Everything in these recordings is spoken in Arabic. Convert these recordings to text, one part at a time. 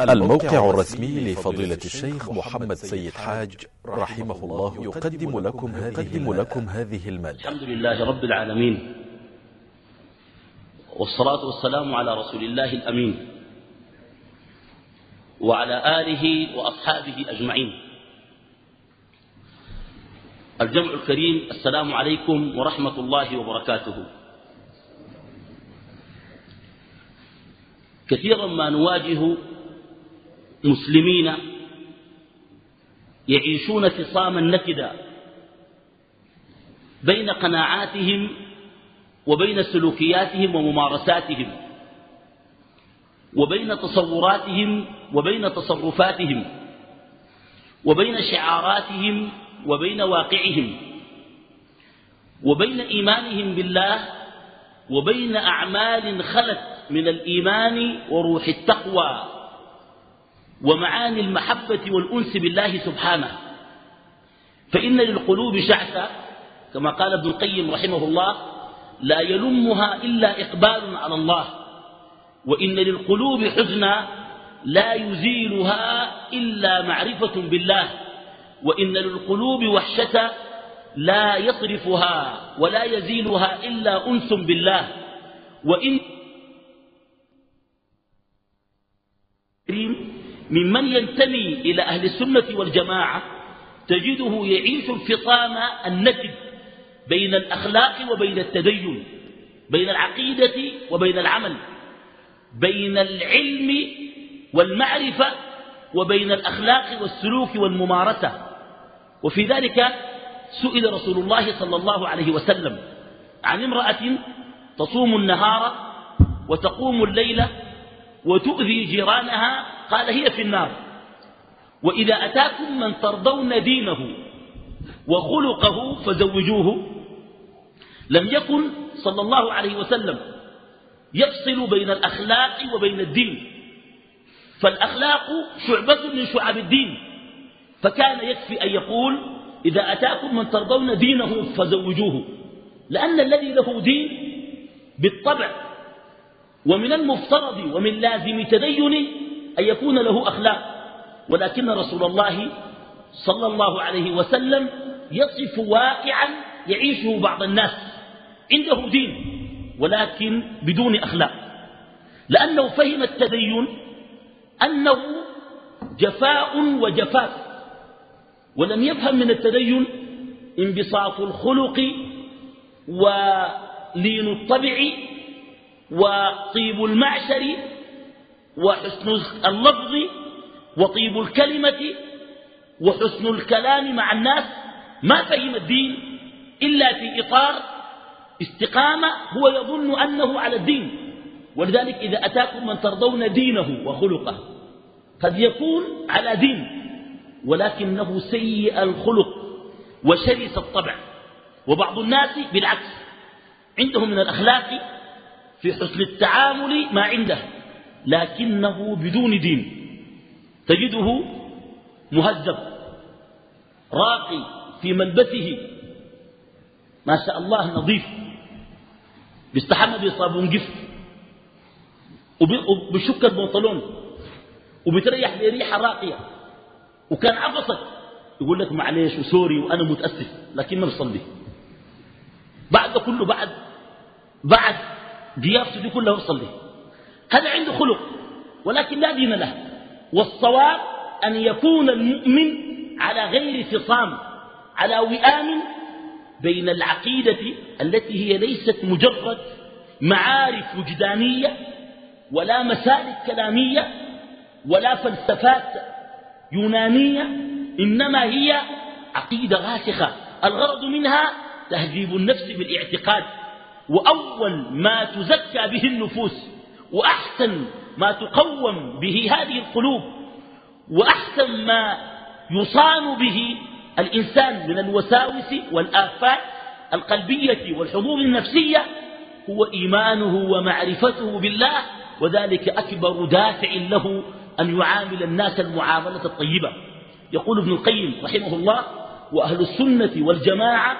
الموقع الرسمي لفضيلة الشيخ محمد سيد حاج رحمه الله يقدم لكم هذه, لكم هذه المادة. الحمد لله رب العالمين. والصلاة والسلام على رسول الله الأمين وعلى آله وأصحابه أجمعين. الجمع الكريم السلام عليكم ورحمة الله وبركاته. كثيرا ما نواجه مسلمين يعيشون فصاما نكدا بين قناعاتهم وبين سلوكياتهم وممارساتهم وبين تصوراتهم وبين تصرفاتهم وبين شعاراتهم وبين واقعهم وبين إيمانهم بالله وبين أعمال خلت من الإيمان وروح التقوى ومعاني المحبة والأنس بالله سبحانه. فإن للقلوب شعثة كما قال ابن القيم رحمه الله لا يلمها إلا إقبال على الله. وإن للقلوب حزنا لا يزيلها إلا معرفة بالله. وإن للقلوب وحشة لا يصرفها ولا يزيلها إلا أنس بالله. وإن ممن ينتمي إلى أهل السنة والجماعة تجده يعيش انفصام النجد بين الأخلاق وبين التدين بين العقيدة وبين العمل بين العلم والمعرفة وبين الأخلاق والسلوك والممارسة. وفي ذلك سئل رسول الله صلى الله عليه وسلم عن امرأة تصوم النهار وتقوم الليل وتؤذي جيرانها قال هي في النار. وإذا أتاكم من ترضون دينه وخلقه فزوجوه. لم يكن صلى الله عليه وسلم يفصل بين الأخلاق وبين الدين. فالأخلاق شعبة من شعب الدين. فكان يكفي أن يقول إذا أتاكم من ترضون دينه فزوجوه. لأن الذي له دين بالطبع ومن المفترض ومن لازم تدين أن يكون له أخلاق. ولكن رسول الله صلى الله عليه وسلم يصف واقعا يعيشه بعض الناس عنده دين ولكن بدون أخلاق. لأنه فهم التدين أنه جفاء وجفاف ولم يفهم من التدين انبساط الخلق ولين الطبع وطيب المعشر وحسن اللفظ وطيب الكلمة وحسن الكلام مع الناس. ما فهم الدين إلا في إطار استقامة هو يظن أنه على الدين. ولذلك إذا أتاكم من ترضون دينه وخلقه قد يكون على دين ولكنه سيء الخلق وشرس الطبع. وبعض الناس بالعكس عندهم من الأخلاق في حسن التعامل ما عنده لكنه بدون دين. تجده مهذب راقي في ملبسه. ما شاء الله نظيف. بيستحمى بصابون قف وبشك البنطلون. وبتريح بريحة راقية. وكان عبصك. يقول لك معليش وسوري وأنا متأسف لكن ما بصلي. بعد كله بعد. بعد ضيافته دي كلها بصلي هذا عنده خلق ولكن لا دين له. والصواب أن يكون المؤمن على غير فصام على وئام بين العقيدة التي هي ليست مجرد معارف وجدانية ولا مسالك كلامية ولا فلسفات يونانية إنما هي عقيدة راسخة الغرض منها تهذيب النفس بالإعتقاد. وأول ما تزكى به النفوس وأحسن ما تقوم به هذه القلوب وأحسن ما يصان به الإنسان من الوساوس والآفات القلبية والحظوظ النفسية هو إيمانه ومعرفته بالله وذلك أكبر دافع له أن يعامل الناس المعاملة الطيبة. يقول ابن القيم رحمه الله وأهل السنة والجماعة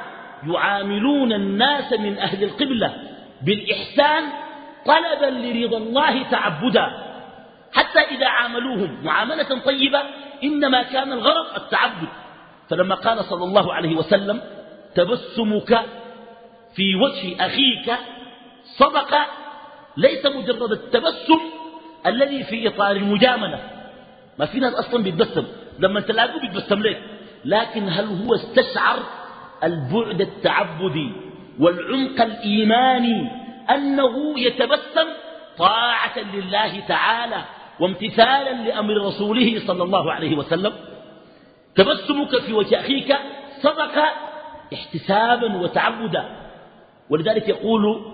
يعاملون الناس من أهل القبلة بالإحسان طلبا لرضا الله تعبدا. حتى إذا عاملوهم معاملة طيبة إنما كان الغرض التعبد. فلما قال صلى الله عليه وسلم تبسمك في وجه أخيك صدق ليس مجرد التبسم الذي في إطار المجاملة. ما في ناس أصلا بيتبسم لما تلاقوه بيتبسم لك لكن هل هو استشعر البعد التعبدي والعمق الإيماني أنه يتبسم طاعة لله تعالى وامتثالا لأمر رسوله صلى الله عليه وسلم. تبسمك في وجه أخيك صدق احتسابا وتعبدا. ولذلك يقول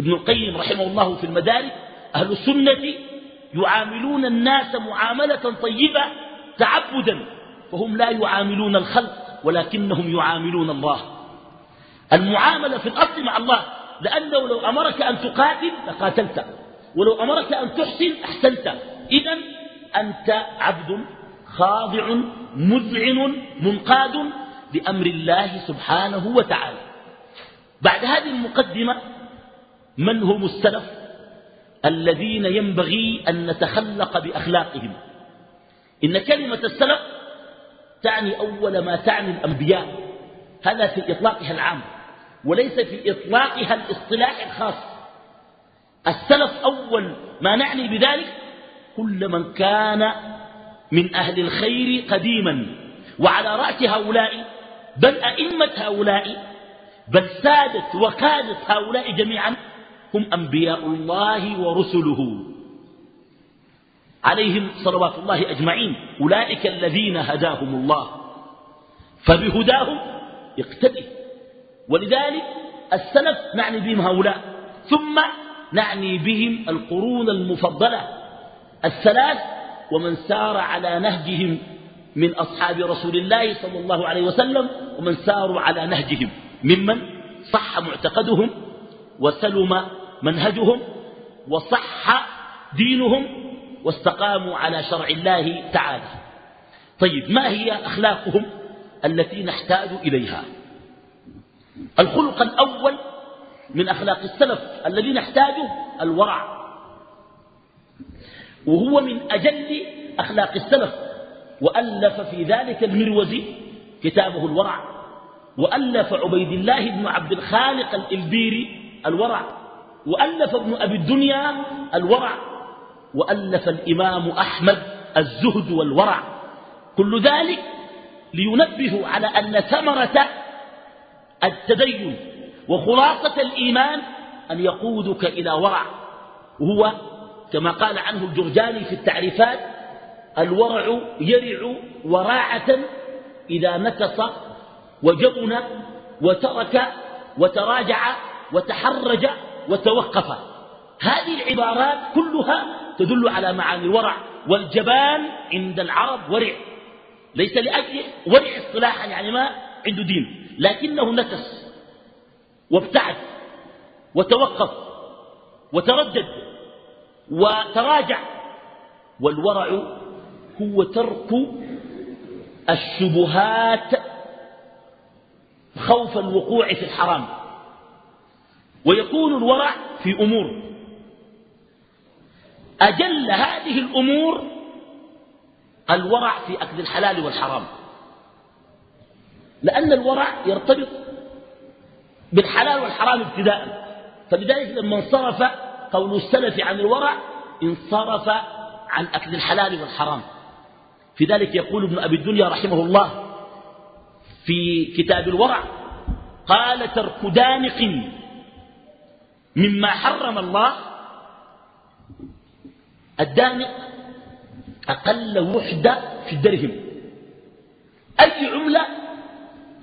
ابن القيم رحمه الله في المدارك أهل السنة يعاملون الناس معاملة طيبة تعبدا فهم لا يعاملون الخلق. ولكنهم يعاملون الله. المعاملة في الأصل مع الله لأنه لو أمرك أن تقاتل لقاتلت ولو أمرك أن تحسن أحسنت. إذا أنت عبد خاضع مذعن منقاد لأمر الله سبحانه وتعالى. بعد هذه المقدمة من هم السلف الذين ينبغي أن نتخلق بأخلاقهم؟ إن كلمة السلف تعني أول ما تعني الأنبياء. هذا في إطلاقها العام وليس في إطلاقها الاصطلاح الخاص. السلف أول ما نعني بذلك كل من كان من أهل الخير قديما وعلى رأس هؤلاء بل أئمة هؤلاء بل سادت وقادت هؤلاء جميعا هم أنبياء الله ورسله. عليهم صلوات الله أجمعين. أولئك الذين هداهم الله. فبهداهم اقتدي. ولذلك السلف نعني بهم هؤلاء. ثم نعني بهم القرون المفضلة. الثلاث ومن سار على نهجهم من أصحاب رسول الله صلى الله عليه وسلم ومن ساروا على نهجهم. ممن؟ صح معتقدهم وسلم منهجهم وصح دينهم واستقاموا على شرع الله تعالى. طيب ما هي أخلاقهم التي نحتاج إليها؟ الخلق الأول من أخلاق السلف الذي نحتاجه الورع وهو من أجل أخلاق السلف وألف في ذلك المروزي كتابه الورع وألف عبيد الله بن عبد الخالق الإلبيري الورع وألف ابن أبي الدنيا الورع وألف الإمام أحمد الزهد والورع. كل ذلك لينبه على أن ثمرة التدين وخلاصة الإيمان أن يقودك إلى ورع. وهو كما قال عنه الجرجاني في التعريفات الورع يرع وراعة إذا نكص وجبن وترك وتراجع وتحرج وتوقف. هذه العبارات كلها تدل على معاني الورع والجبان عند العرب ورع. ليس لأجل ورع اصطلاحا يعني ما عنده دين لكنه نكس وابتعد وتوقف وتردد وتراجع. والورع هو ترك الشبهات خوف الوقوع في الحرام. ويكون الورع في أمور أجل هذه الأمور الورع في أكل الحلال والحرام. لأن الورع يرتبط بالحلال والحرام ابتداء. فلذلك لما انصرف قول السلف عن الورع انصرف عن أكل الحلال والحرام. في ذلك يقول ابن أبي الدنيا رحمه الله في كتاب الورع قال ترك دانق مما حرم الله الدانق أقل وحدة في الدرهم. أي عملة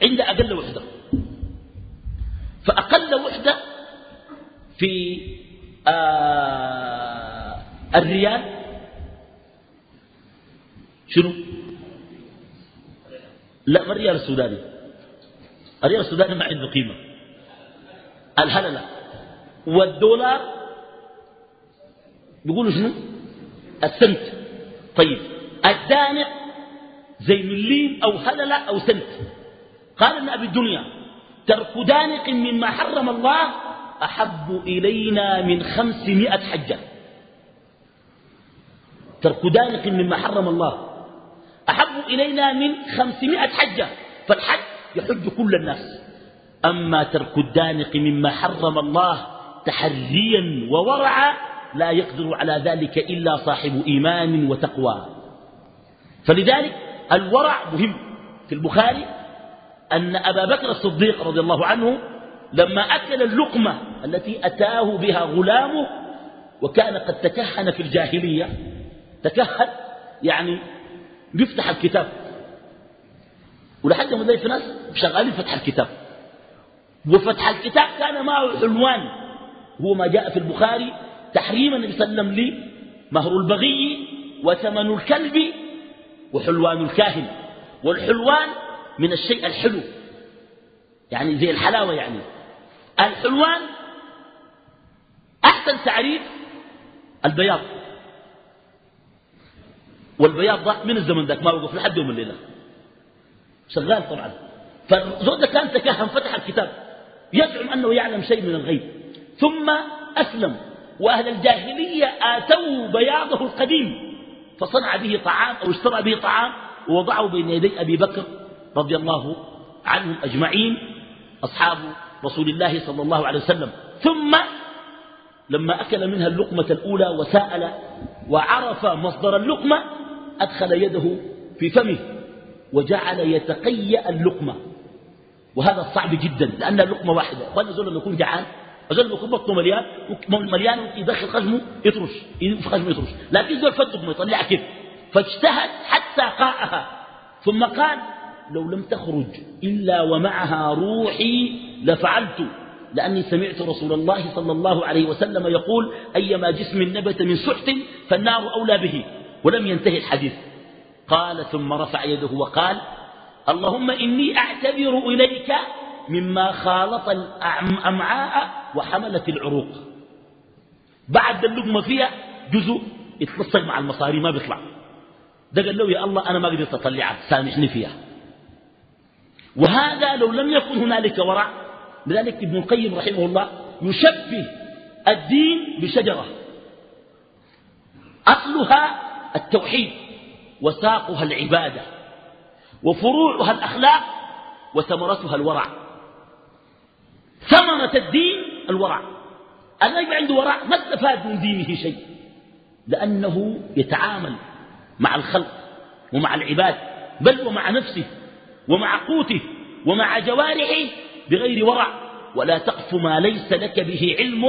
عند أقل وحدة. فأقل وحدة في آه الريال. شنو؟ لا ما الريال السوداني؟ الريال السوداني ما عنده قيمة. الهللة والدولار بيقولوا شنو؟ السنت طيب الدانق زي مليم أو هللة أو سنت قال ابن أبي الدنيا ترك دانق مما حرم الله أحب إلينا من خمسمائة حجة. ترك دانق مما حرم الله أحب إلينا من خمسمائة حجة. فالحج يحج كل الناس. أما ترك الدانق مما حرم الله تحريا وورعا لا يقدر على ذلك إلا صاحب إيمان وتقوى. فلذلك الورع مهم في البخاري أن أبا بكر الصديق رضي الله عنه لما أكل اللقمة التي أتاه بها غلامه وكان قد تكهن في الجاهلية تكهن يعني بيفتح الكتاب. ولحد ما في ناس شغالين فتح الكتاب. وفتح الكتاب كان معه حلوان هو ما جاء في البخاري تحريم النبي صلى الله عليه وسلم لي مهر البغي وثمن الكلب وحلوان الكاهن. والحلوان من الشيء الحلو. يعني زي الحلاوة يعني. الحلوان أحسن تعريف البياض. والبياض ده من الزمن ذاك ما وقف لحد يوم الليلة. شغال طبعا. فالزود كان تكهن فتح الكتاب. يزعم أنه يعلم شيء من الغيب. ثم أسلم. وأهل الجاهلية آتوا بياضه القديم فصنع به طعام أو اشترى به طعام ووضعه بين يدي أبي بكر رضي الله عنهم أجمعين أصحاب رسول الله صلى الله عليه وسلم. ثم لما أكل منها اللقمة الأولى وسأل وعرف مصدر اللقمة أدخل يده في فمه وجعل يتقيأ اللقمة. وهذا صعب جدا لأنها لقمة واحدة وأنا زول لما يكون جعان زول لما يكون بطنه مليان مليان يدخل خشمه يطرش في خشمه يطرش. لكن زول فتق ما يطلعها كيف؟ فاجتهد حتى قاءها ثم قال لو لم تخرج إلا ومعها روحي لفعلت لأني سمعت رسول الله صلى الله عليه وسلم يقول أيما جسم نبت من سحت فالنار أولى به ولم ينتهي الحديث. قال ثم رفع يده وقال اللهم إني أعتذر إليك مما خالط الأمعاء وحملت العروق. بعد اللقمة فيها جزء يتلصق مع المصاري ما بيطلع. ده قال له يا الله أنا ما قدرت أطلعها سامحني فيها. وهذا لو لم يكن هنالك ورع لذلك ابن القيم رحمه الله يشبه الدين بشجرة. أصلها التوحيد وساقها العبادة وفروعها الأخلاق وثمرتها الورع. ثمرة الدين الورع الذي عنده ورع ما استفاد من دينه شيء. لأنه يتعامل مع الخلق ومع العباد بل ومع نفسه ومع قوته ومع جوارحه بغير ورع ولا تقف ما ليس لك به علم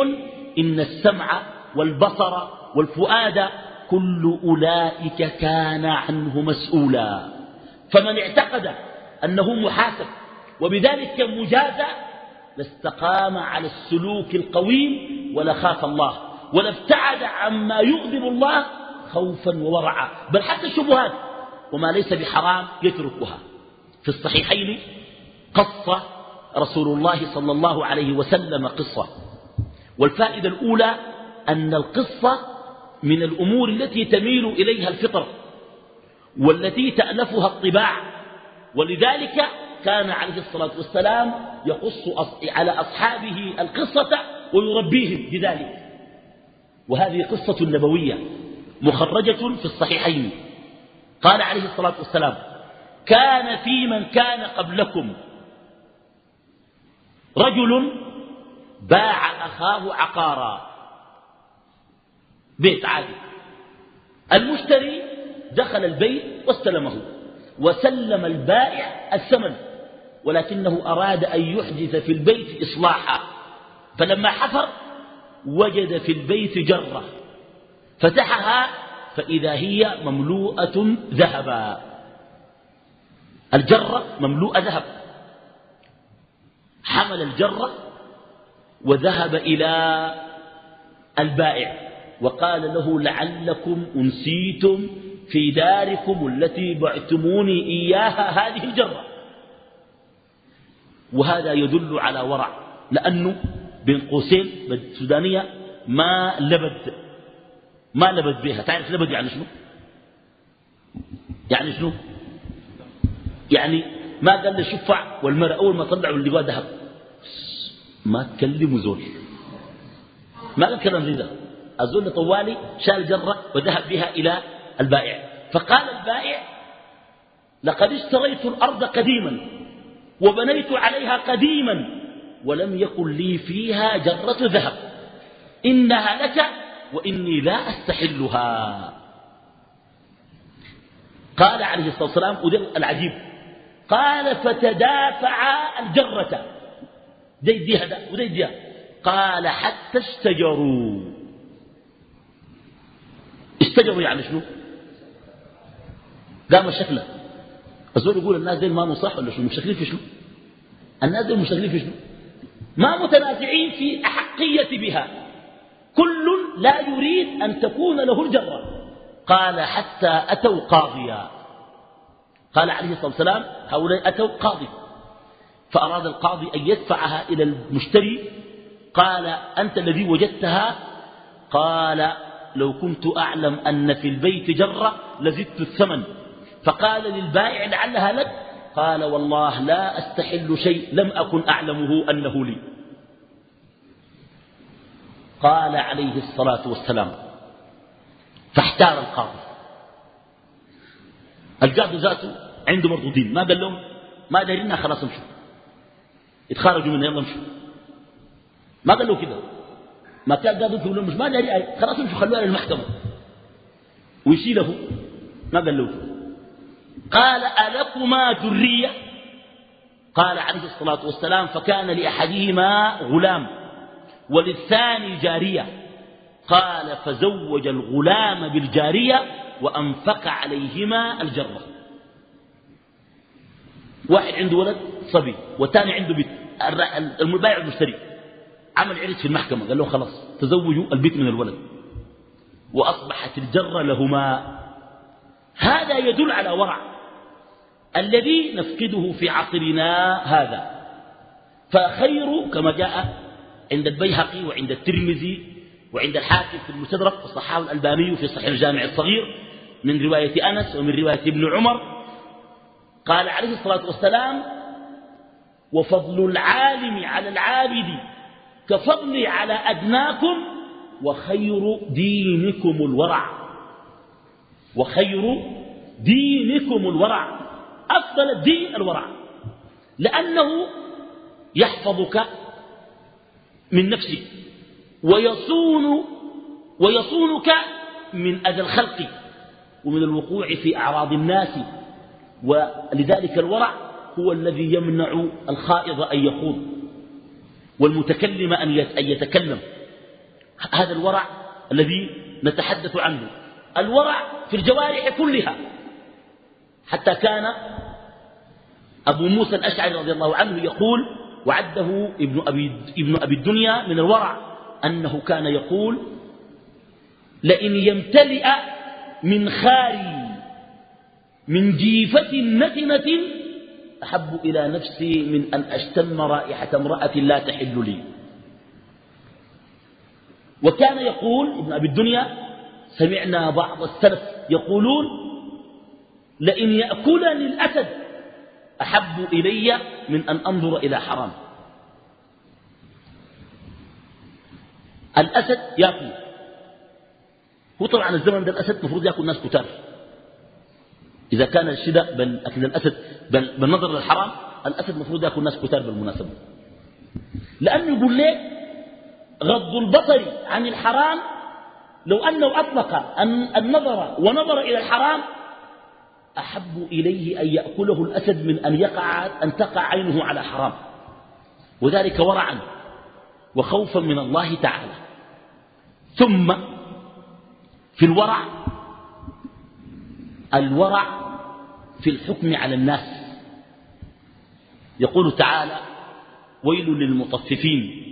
إن السمع والبصر والفؤاد كل أولئك كان عنه مسؤولا. فمن اعتقد أنه محاسب وبذلك مجازى لاستقام على السلوك القويم ولخاف الله ولابتعد عما يغضب الله خوفا وورعا بل حتى الشبهات وما ليس بحرام يتركها. في الصحيحين قص رسول الله صلى الله عليه وسلم قصة. والفائدة الأولى أن القصة من الأمور التي تميل إليها الفطر والتي تألفها الطباع ولذلك كان عليه الصلاة والسلام يقص على أصحابه القصة ويربيهم بذلك. وهذه قصة نبوية مخرجة في الصحيحين. قال عليه الصلاة والسلام كان في من كان قبلكم رجل باع أخاه عقارا. بيت عادي. المشتري دخل البيت واستلمه وسلم البائع الثمن. ولكنه أراد أن يحدث في البيت إصلاحا فلما حفر وجد في البيت جرة فتحها فإذا هي مملوءة ذهبا. الجرة مملوءة ذهب. حمل الجرة وذهب إلى البائع وقال له لعلكم أنسيتم في داركم التي بعتموني إياها هذه الجرة. وهذا يدل على ورع لأنه بين قوسين السودانية ما لبد ما لبد بها. تعرف لبد يعني شنو؟ يعني شنو؟ يعني ما قال له شفع والمرأة أول ما طلعوا اللي ذهب. ما تكلموا زول. ما قال كلام زي ده الزول طوالي شال جرة وذهب بها إلى البائع. فقال البائع لقد اشتريت الأرض قديما. وبنيت عليها قديما ولم يكن لي فيها جرة ذهب. إنها لك وإني لا أستحلها. قال عليه الصلاة والسلام وده العجيب. قال فتدافع الجرة. ده يديها ده وده يديها قال حتى اشتجروا. اشتجروا يعني شنو؟ قام شكله. الزول يقول الناس دي ما نصح ولا شنو؟ مشكلين في شنو؟ الناس دي مشكلين في شنو؟ ما متنازعين في أحقية بها. كل لا يريد أن تكون له الجرة. قال حتى أتوا قاضيا. قال عليه الصلاة والسلام هؤلاء أتوا قاضي. فأراد القاضي أن يدفعها إلى المشتري. قال أنت الذي وجدتها؟ قال لو كنت أعلم أن في البيت جرة لزدت الثمن. فقال للبائع لعلها لك؟ قال والله لا أستحل شيء لم أكن أعلمه أنه لي. قال عليه الصلاة والسلام فاحتار القاضي. القاضي ذاته عنده مردودين ما قال لهم؟ ما دارينا خلاص امشوا يتخرجوا منها يلا امشوا ما قال له كده. ما كان قاضي يقول لهم ما داري خلاص امشوا خلوها للمحكمة ويشيله. ما قال له. قال ألكما ذرية؟ قال عليه الصلاة والسلام فكان لأحدهما غلام وللثاني جارية. قال فزوج الغلام بالجارية وأنفق عليهما الجرة. واحد عنده ولد صبي والثاني عنده بيت. المبايع المشتري عمل عرس في المحكمة قال له خلاص تزوجوا البيت من الولد. وأصبحت الجرة لهما. هذا يدل على ورع الذي نفقده في عصرنا هذا. فخير كما جاء عند البيهقي وعند الترمذي وعند الحاكم في المستدرك والصحابه الألباني في صحيح الجامع الصغير من رواية أنس ومن رواية ابن عمر. قال عليه الصلاة والسلام وفضل العالم على العابد كفضلي على أدناكم وخير دينكم الورع. وخير دينكم الورع. أفضل الدين الورع. لأنه يحفظك من نفسك ويصون ويصونك من أذى الخلق. ومن الوقوع في أعراض الناس. ولذلك الورع هو الذي يمنع الخائض أن يخوض. والمتكلم أن يتكلم. هذا الورع الذي نتحدث عنه. الورع في الجوارح كلها. حتى كان أبو موسى الأشعري رضي الله عنه يقول وعده ابن أبي, ابن أبي الدنيا من الورع أنه كان يقول لئن يمتلئ من خاري من جيفة نتنة أحب إلى نفسي من أن أشتم رائحة امرأة لا تحل لي. وكان يقول ابن أبي الدنيا سمعنا بعض السلف يقولون لئن يأكلني الأسد أحب إلي من أن أنظر إلى حرام. الأسد يأكل. هو طبعا الزمن ده الأسد المفروض يأكل ناس كتار. إذا كان الشدة بل أكل الأسد بل بالنظر للحرام الأسد المفروض يأكل ناس كتار بالمناسبة. لأنه يقول لك غض البصر عن الحرام لو أنه أطلق النظر ونظر إلى الحرام أحب إليه أن يأكله الأسد من أن, يقع أن تقع عينه على حرام. وذلك ورعا وخوفا من الله تعالى. ثم في الورع الورع في الحكم على الناس. يقول تعالى ويل للمطففين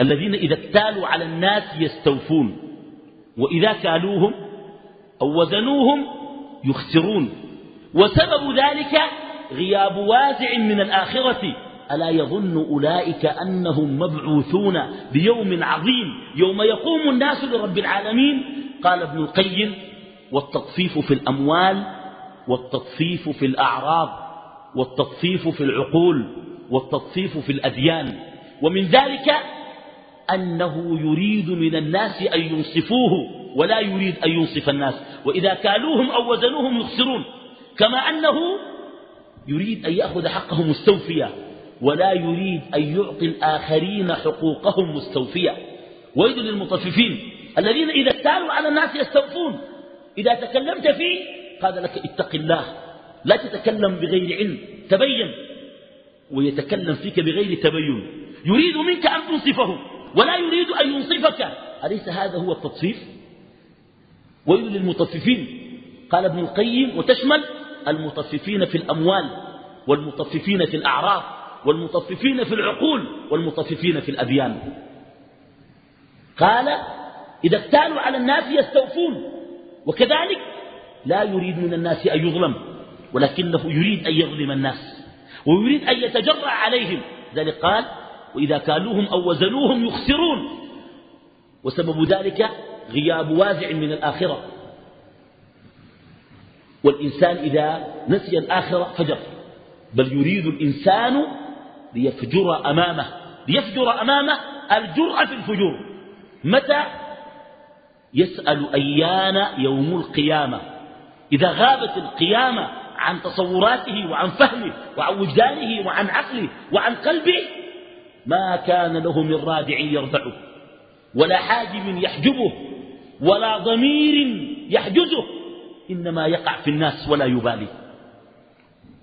الذين إذا اكتالوا على الناس يستوفون وإذا كالوهم أو وزنوهم يخسرون. وسبب ذلك غياب وازع من الآخرة. ألا يظن أولئك أنهم مبعوثون بيوم عظيم يوم يقوم الناس لرب العالمين؟ قال ابن القيم والتطفيف في الأموال والتطفيف في الأعراض والتطفيف في العقول والتطفيف في الأديان. ومن ذلك أنه يريد من الناس أن ينصفوه ولا يريد أن ينصف الناس. وإذا كالوهم أو وزنوهم يخسرون. كما أنه يريد أن يأخذ حقهم مستوفيا ولا يريد أن يعطي الآخرين حقوقهم مستوفية. ويل للمطففين. الذين إذا اكتالوا على الناس يستوفون. إذا تكلمت فيه قال لك اتق الله. لا تتكلم بغير علم. تبين. ويتكلم فيك بغير تبين. يريد منك أن تنصفه. ولا يريد أن ينصفك. أليس هذا هو التطفيف؟ ويل للمطففين. قال ابن القيم وتشمل المطففين في الأموال والمطففين في الأعراض والمطففين في العقول والمطففين في الأديان. قال إذا اكتالوا على الناس يستوفون. وكذلك لا يريد من الناس أن يظلم ولكنه يريد أن يظلم الناس ويريد أن يتجرع عليهم. ذلك قال وإذا كالوهم أو وزنوهم يخسرون. وسبب ذلك غياب وازع من الآخرة. والإنسان إذا نسي الآخرة فجر. بل يريد الإنسان ليفجر أمامه. ليفجر أمامه الجرأة في الفجور. متى؟ يسأل أيان يوم القيامة. إذا غابت القيامة عن تصوراته وعن فهمه وعن وجدانه وعن عقله وعن قلبه ما كان له من رادع يرضعه ولا حاجب يحجبه ولا ضمير يحجزه إنما يقع في الناس ولا يبالي.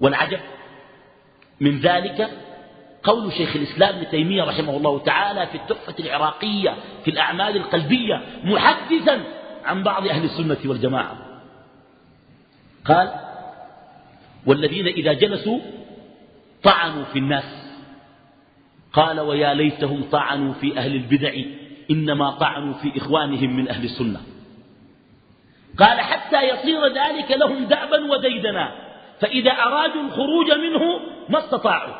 والعجب من ذلك قول شيخ الإسلام ابن تيمية رحمه الله تعالى في التحفة العراقية في الأعمال القلبية محدثا عن بعض أهل السنة والجماعة. قال والذين إذا جلسوا طعنوا في الناس. قال ويا ليتهم طعنوا في أهل البدع إنما طعنوا في إخوانهم من أهل السنة. قال حتى يصير ذلك لهم دأبا وديدنا فإذا أرادوا الخروج منه ما استطاعوا.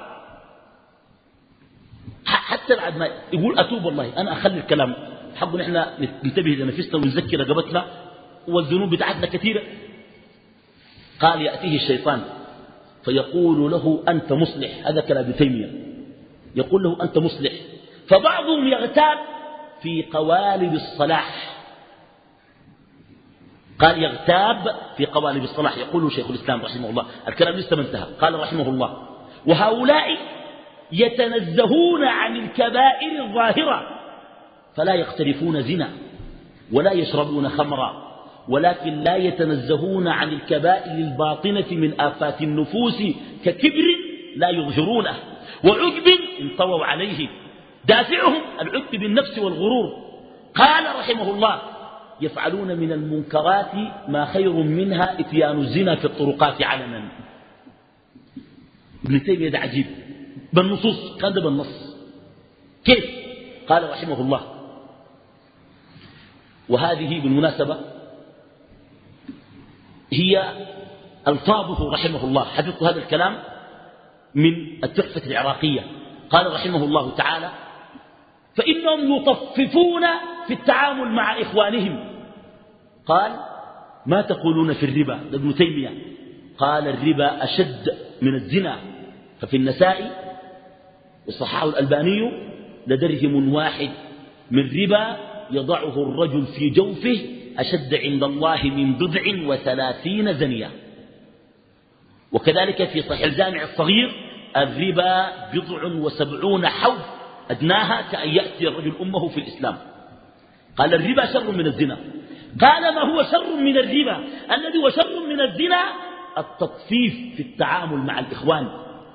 حتى بعد ما يقول أتوب والله أنا أخلي الكلام. حق نحن ننتبه لنفسنا ونذكر رقبتنا والذنوب بتاعتنا كثيرة. قال يأتيه الشيطان فيقول له أنت مصلح هذا كلام ابن تيمية. يقول له أنت مصلح. فبعضهم يغتاب في قوالب الصلاح. قال يغتاب في قوالب الصلاح. يقول شيخ الإسلام رحمه الله الكلام لسه ما انتهى. قال رحمه الله وهؤلاء يتنزهون عن الكبائر الظاهرة فلا يقترفون زنا ولا يشربون خمرا ولكن لا يتنزهون عن الكبائر الباطنة من آفات النفوس ككبر لا يظهرونه. وعجب انطووا عليه. دافعهم العجب بالنفس والغرور. قال رحمه الله يفعلون من المنكرات ما خير منها إتيان الزنا في الطرقات علنا. ابن تيمية ده عجيب. بالنصوص كان بالنص. كيف؟ قال رحمه الله وهذه بالمناسبة هي ألفاظه رحمه الله. حفظت هذا الكلام؟ من التحفة العراقية. قال رحمه الله تعالى فإنهم يطففون في التعامل مع إخوانهم. قال ما تقولون في الربا؟ ابن تيمية. قال الربا أشد من الزنا. ففي النساء وصححه الألباني لدرهم واحد من ربا يضعه الرجل في جوفه أشد عند الله من بضع وثلاثين زنية. وكذلك في صحيح الجامع الصغير الربا بضع وسبعون حوض أدناها كأن يأتي الرجل أمه في الإسلام. قال الربا شر من الزنا. قال ما هو شر من الربا؟ الذي هو شر من الزنا التطفيف في التعامل مع الإخوان.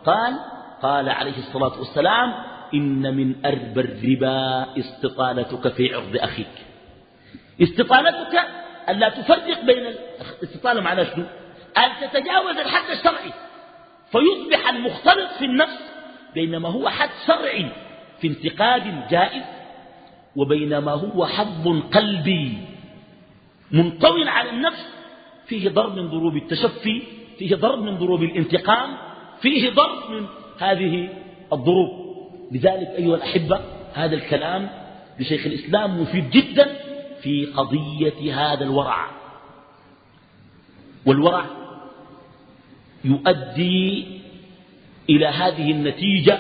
قال قال عليه الصلاة والسلام إن من أربى الربا استطالتك في عرض أخيك. استطالتك ألا تفرق بين الاستطالة معناه شنو؟ أن تتجاوز الحد الشرعي فيصبح المختلط في النفس بينما هو حد شرعي في انتقاد جائز وبينما هو حظ قلبي منطوي على النفس فيه ضرب من ضروب التشفي فيه ضرب من ضروب الانتقام فيه ضرب من هذه الضروب. لذلك أيها الأحبة هذا الكلام لشيخ الإسلام مفيد جدا في قضية هذا الورع. والورع يؤدي إلى هذه النتيجة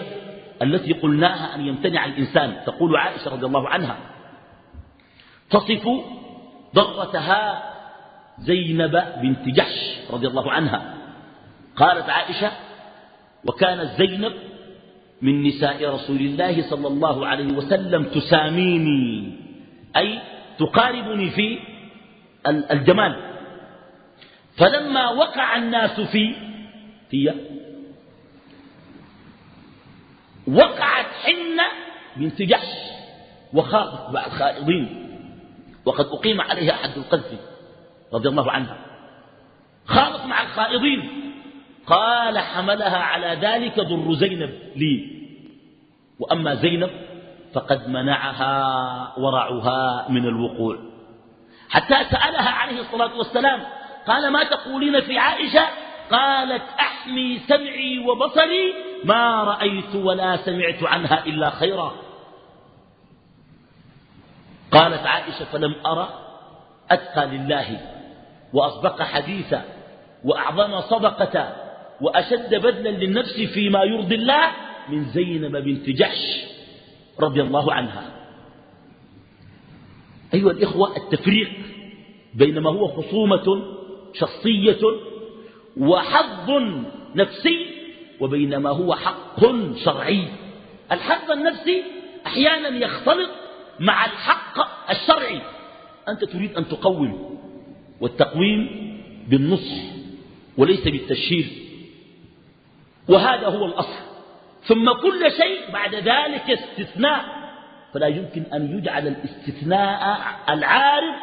التي قلناها أن يمتنع الإنسان. تقول عائشة رضي الله عنها تصف ضرتها زينب بنت جحش رضي الله عنها. قالت عائشة وكانت زينب من نساء رسول الله صلى الله عليه وسلم تساميني أي تقاربني في الجمال. فلما وقع الناس في هي وقعت حنة بنت جحش وخاضت مع الخائضين. وقد أقيم عليها حد القذف رضي الله عنها خاضت مع الخائضين. قال حملها على ذلك ضر زينب لي. وأما زينب فقد منعها ورعها من الوقوع. حتى سألها عليه الصلاة والسلام قال ما تقولين في عائشة قالت أحمي سمعي وبصري ما رأيت ولا سمعت عنها إلا خيرا. قالت عائشة فلم أرى أتقى لله وأصدق حديثا وأعظم صدقة وأشد بذلا للنفس فيما يرضي الله من زينب بنت جحش رضي الله عنها. أيها الإخوة التفريق بين ما هو خصومة شخصية وحظ نفسي وبين ما هو حق شرعي. الحظ النفسي أحيانا يختلط مع الحق الشرعي. أنت تريد أن تقوم والتقويم بالنصح وليس بالتشهير. وهذا هو الأصل. ثم كل شيء بعد ذلك استثناء. فلا يمكن أن يجعل الاستثناء العارض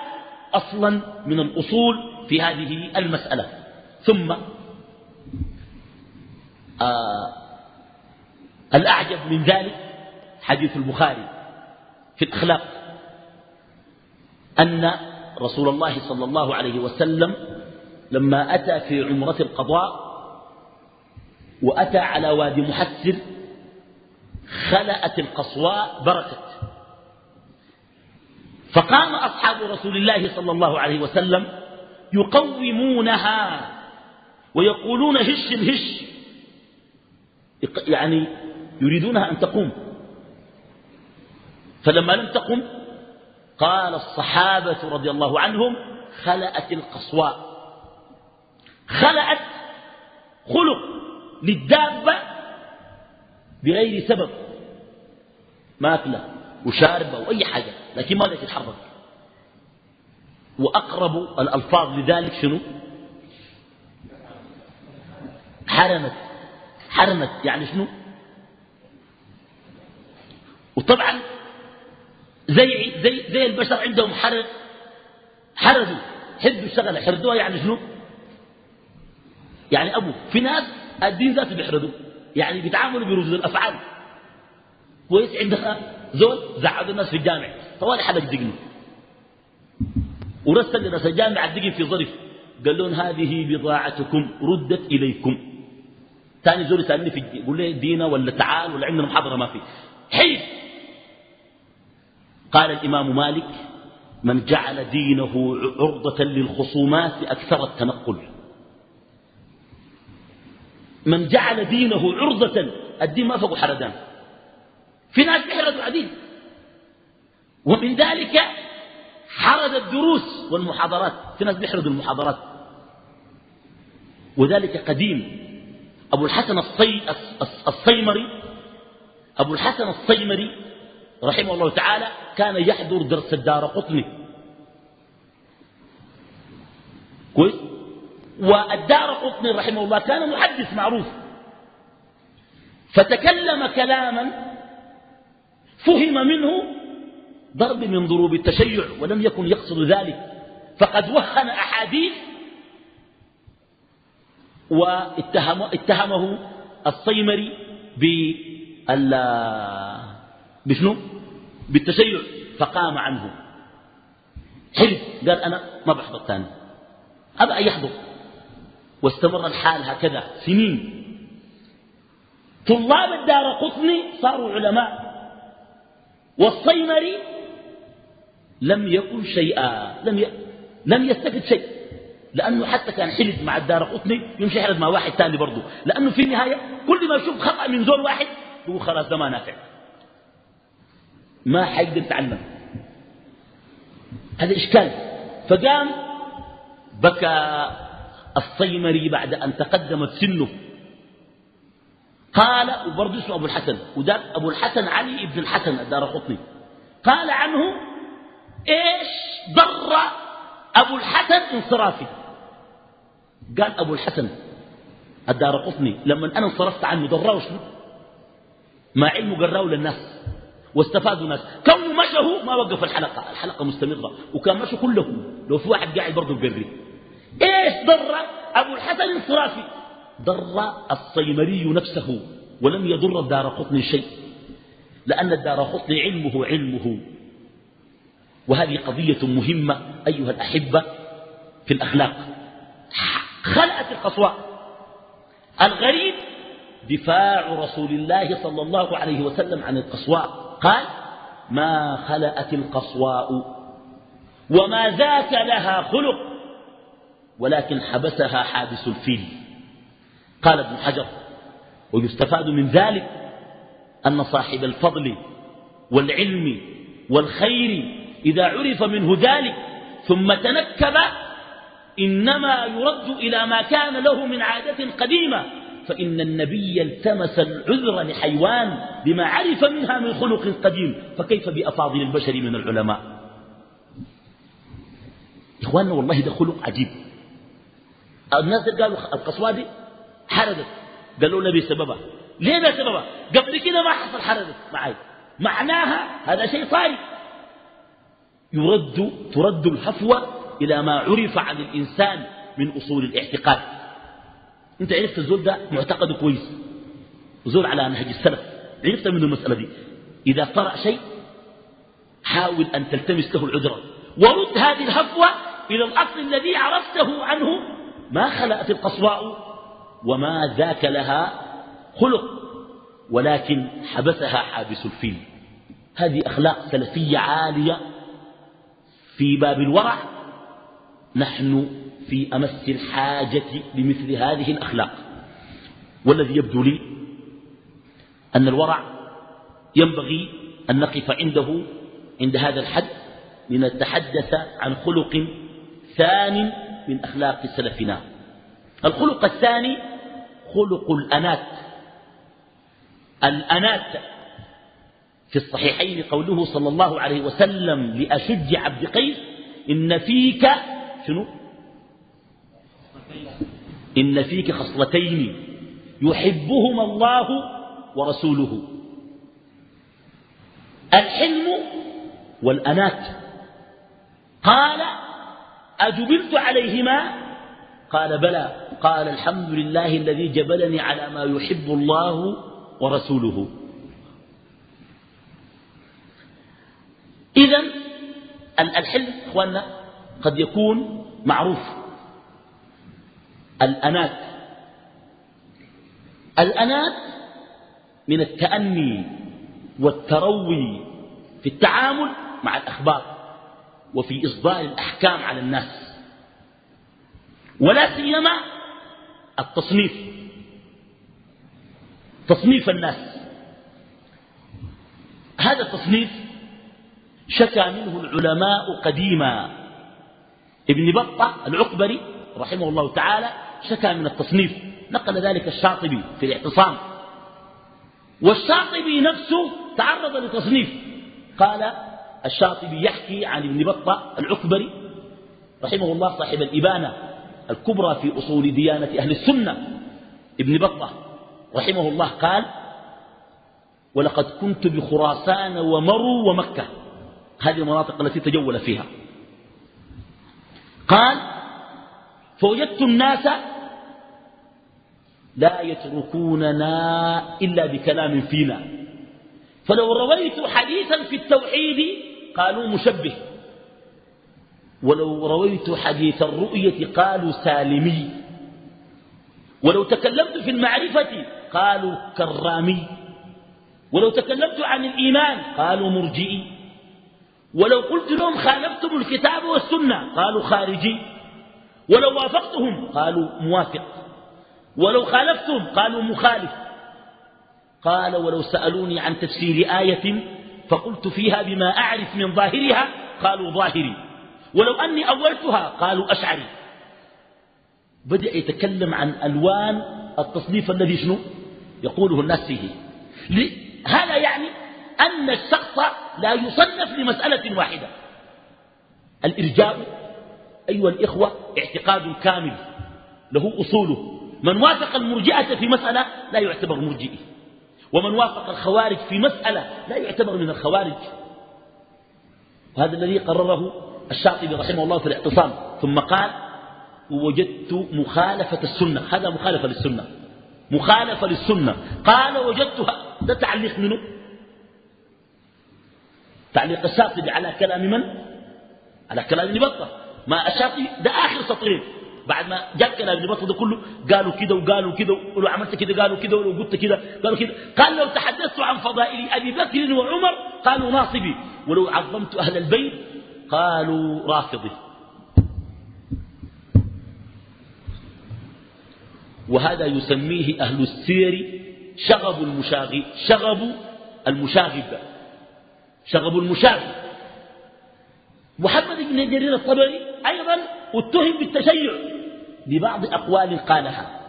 أصلا من الأصول في هذه المسألة. ثم آه الأعجب من ذلك حديث البخاري في الأخلاق أن رسول الله صلى الله عليه وسلم لما أتى في عمرة القضاء وأتى على وادي محسر خلأت القصواء بركت. فقام أصحاب رسول الله صلى الله عليه وسلم يقومونها ويقولون هش هش يعني يريدونها أن تقوم. فلما لم تقم قال الصحابة رضي الله عنهم خلأت القصواء. خلأت خلق للدابة بغير سبب. ماكلة وشاربة وأي حاجة لكن ما تتحرك وأقرب الألفاظ لذلك شنو؟ حرمت. حرمت. يعني شنو؟ وطبعا زي زي زي البشر عندهم حرد حردوا حدوا الشغلة. حردوها يعني شنو؟ يعني أبو في ناس الدين ذاته بيحردوا يعني بيتعاملوا بردود الأفعال. كويس؟ عندها زول زعدوا الناس في الجامع. طوال حدق دقن ورسل لناس الجامع الدقن في ظرف. قال لهم هذه بضاعتكم. ردت إليكم. ثاني زول يسألني في يقول لي دينا ولا تعال ولا عندنا محاضرة ما في. حيث قال الإمام مالك من جعل دينه عرضة للخصومات أكثر التنقل. من جعل دينه عرضة الدين ما فوق حردان في ناس بيحردوا عديد ومن ذلك حرد الدروس والمحاضرات. في ناس بيحردوا المحاضرات. وذلك قديم. أبو الحسن الصي الصيمري أبو الحسن الصيمري رحمه الله تعالى كان يحضر درس الدار قطني. كويس؟ والدار قطني رحمه الله كان محدث معروف. فتكلم كلاما فهم منه ضرب من ضروب التشيع ولم يكن يقصد ذلك. فقد وهن أحاديث واتهمه الصيمري بشنو؟ بالتشيع فقام عنه. حلف. قال أنا ما بحضر ثاني. أبى أن يحضر. واستمر الحال هكذا سنين. طلاب الدار قطني صاروا علماء. والصيمري لم يكن شيئا. لم ي... لم يستفد شيء. لأنه حتى كان حلف مع الدار قطني يمشي يحلف مع واحد ثاني برضه لأنه في النهاية كل ما يشوف خطأ من زول واحد تقول خلاص ده ما نافع. ما حيقدر يتعلم. هذا إشكال. فقام بكى الصيمري بعد أن تقدمت سنه. قال وبرضه اسمه أبو الحسن وذاك أبو الحسن علي بن الحسن الدار قطني. قال عنه إيش ضر أبو الحسن انصرافي؟ قال أبو الحسن الدار قطني لما أنا انصرفت عنه ضراه شنو؟ ما علمه قراه للناس واستفادوا ناس. كونه مشوا ما وقف الحلقة الحلقة مستمرة وكان مشوا كلهم. لو في واحد قاعد برضه بقري إيش ضر أبو الحسن انصرافي ضر الصيمري نفسه ولم يضر الدار قطني شيء. لأن الدار قطني علمه علمه. وهذه قضية مهمة أيها الأحبة في الأخلاق. خلأت القصواء الغريب دفاع رسول الله صلى الله عليه وسلم عن القصواء قال ما خلأت القصواء وما ذاك لها خلق ولكن حبسها حابس الفيل. قال ابن حجر ويستفاد من ذلك أن صاحب الفضل والعلم والخير إذا عرف منه ذلك ثم تنكب إنما يرد إلى ما كان له من عادة قديمة. فإن النبي التمس العذر لحيوان بما عرف منها من خلق قديم. فكيف بأفاضل البشر من العلماء؟ إخواننا والله ده خلق عجيب. الناس قالوا القصوى حردت. قالوا له بسببها ليه بسببها قبل كده ما حصل حردت. معي معناها هذا شيء صاري يرد ترد الهفوة إلى ما عرف عن الإنسان من أصول الاعتقاد. أنت عرفت الزول ده معتقده كويس. زول على نهج السلف. عرفت منه المسألة دي. إذا طرأ شيء حاول أن تلتمس له العذر ورد هذه الهفوة إلى الأصل الذي عرفته عنه. ما خلأت القصواء وما ذاك لها خلق ولكن حبسها حابس الفيل. هذه أخلاق سلفية عالية في باب الورع. نحن في أمس الحاجة لمثل هذه الأخلاق. والذي يبدو لي أن الورع ينبغي أن نقف عنده عند هذا الحد لنتحدث عن خلق ثاني من أخلاق سلفنا. الخلق الثاني خلق الأنات. الأنات في الصحيحين قوله صلى الله عليه وسلم لأشج عبد قيس إن فيك شنو إن فيك خصلتين يحبهما الله ورسوله. الحلم والأنات. قال أجبلت عليهما؟ قال بلى. قال الحمد لله الذي جبلني على ما يحب الله ورسوله. إذا الحلم إخواننا قد يكون معروف. الأنات الأنات من التأني والتروي في التعامل مع الأخبار وفي إصدار الأحكام على الناس. ولا سيما التصنيف. تصنيف الناس. هذا التصنيف شكى منه العلماء قديما. ابن بطة العقبري رحمه الله تعالى شكى من التصنيف نقل ذلك الشاطبي في الاعتصام. والشاطبي نفسه تعرض لتصنيف. قال الشاطبي يحكي عن ابن بطة العكبري رحمه الله صاحب الإبانة الكبرى في أصول ديانة أهل السنة. ابن بطة رحمه الله قال ولقد كنت بخراسان ومرو ومكة. هذه المناطق التي تجول فيها. قال فوجدت الناس لا يتركوننا إلا بكلام فينا. فلو رويت حديثا في التوحيد قالوا مشبه. ولو رويت حديث الرؤية قالوا سالمي. ولو تكلمت في المعرفة قالوا كرامي. ولو تكلمت عن الإيمان قالوا مرجئي. ولو قلت لهم خالفتم الكتاب والسنة قالوا خارجي. ولو وافقتهم قالوا موافق. ولو خالفتهم قالوا مخالف. قال ولو سألوني عن تفسير آية فقلت فيها بما أعرف من ظاهرها قالوا ظاهري. ولو أني أولتها قالوا أشعري. بدأ يتكلم عن ألوان التصنيف الذي شنو؟ يقوله الناس فيه. هذا يعني أن الشخص لا يصنف لمسألة واحدة. الإرجاء أيها الإخوة اعتقاد كامل له أصوله. من وافق المرجئة في مسألة لا يعتبر مرجئي. ومن وافق الخوارج في مسألة لا يعتبر من الخوارج. وهذا الذي قرره الشاطبي رحمه الله في الاعتصام. ثم قال وجدت مخالفة السنة. هذا مخالفة للسنة. مخالفة للسنة. قال وجدتها. ده تعليق منه. تعليق الشاطبي على كلام من؟ على كلام ابن بطة. ما الشاطبي ده آخر سطرين بعد ما جاء كلام ابن بطة ده كله قالوا كده وقالوا كده ولو عملت كده قالوا كده ولو قلت كده قالوا كده. قال لو تحدثت عن فضائل أبي بكر وعمر قالوا ناصبي. ولو عظمت أهل البيت قالوا رافضي. وهذا يسميه أهل السير شغب المشاغب شغب المشاغب. شغب المشاغب. محمد بن جرير الطبري أيضا اتهم بالتشيع ببعض أقوال قالها.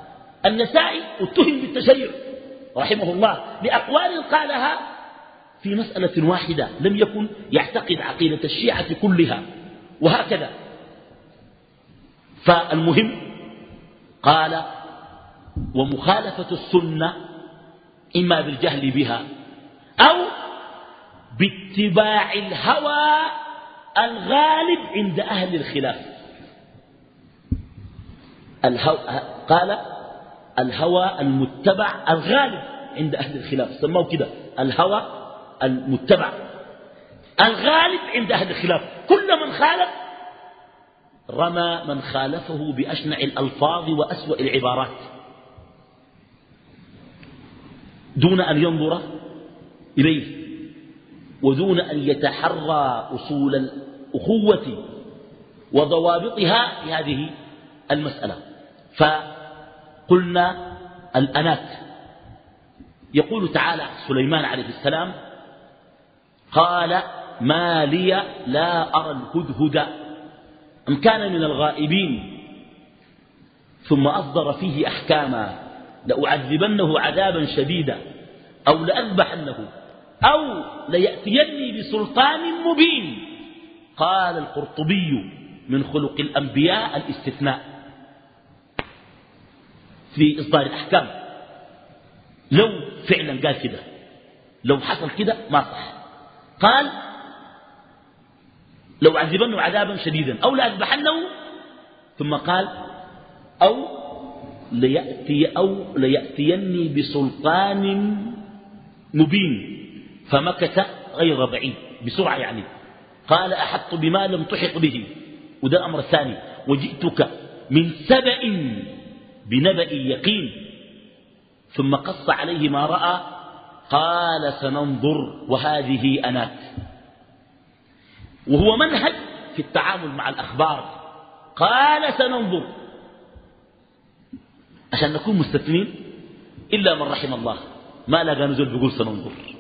النسائي اتهم بالتشيع رحمه الله لأقوال قالها في مسألة واحدة لم يكن يعتقد عقيدة الشيعة كلها وهكذا. فالمهم قال ومخالفة السنة إما بالجهل بها أو باتباع الهوى الغالب عند أهل الخلاف. الهو... قال الهوى المتبع الغالب عند أهل الخلاف. سموه كده. الهوى المتبع الغالب عند أهل الخلاف. كل من خالف رمى من خالفه بأشنع الألفاظ وأسوأ العبارات. دون أن ينظر إليه. ودون أن يتحرى أصول الأخوة وضوابطها في هذه المسألة. فقلنا الأنات. يقول تعالى سليمان عليه السلام قال ما لي لا أرى الهدهد. أم كان من الغائبين. ثم أصدر فيه أحكاما لأعذبنه عذابا شديدا أو لأذبحنه. أو ليأتيني بسلطان مبين. قال القرطبي من خلق الأنبياء الاستثناء. في إصدار الأحكام. لو فعلا قال كده. لو حصل كده ما صح. قال لو عذبنه عذابا شديدا أو لأذبحنه. ثم قال أو ليأتي أو ليأتيني بسلطان مبين. فمكث غير بعيد بسرعة يعني. قال أحط بما لم تحط به. وده الأمر الثاني وجئتك من سبأ بنبأ يقين. ثم قص عليه ما رأى. قال سننظر وهذه أنات وهو منهج في التعامل مع الأخبار. قال سننظر. عشان نكون مستثنين. إلا من رحم الله. ما لقى نزول بيقول سننظر.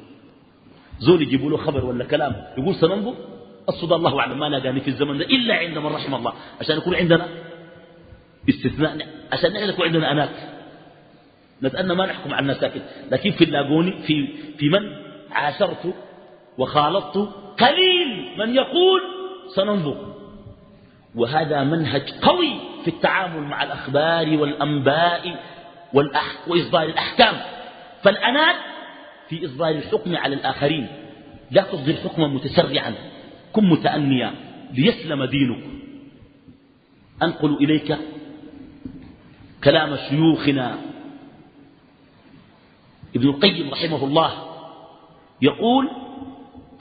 زول يجيبوا له خبر ولا كلام يقول سننظر؟ الصدى الله أعلم ما لقاني في الزمن ده إلا عند من رحم الله. عشان يكون عندنا استثناء عشان نحن يكون عندنا أنات نتأنى ما نحكم على الناس ساكت لكن في اللاقوني في, في من عاشرت وخالطت قليل من يقول سننظر. وهذا منهج قوي في التعامل مع الأخبار والأنباء. وإصدار الأحكام. فالأنات في إصدار الحكم على الآخرين. لا تصدر حكما متسرعا. كن متأنيا. ليسلم دينك. أنقل إليك كلام شيوخنا. ابن القيم رحمه الله يقول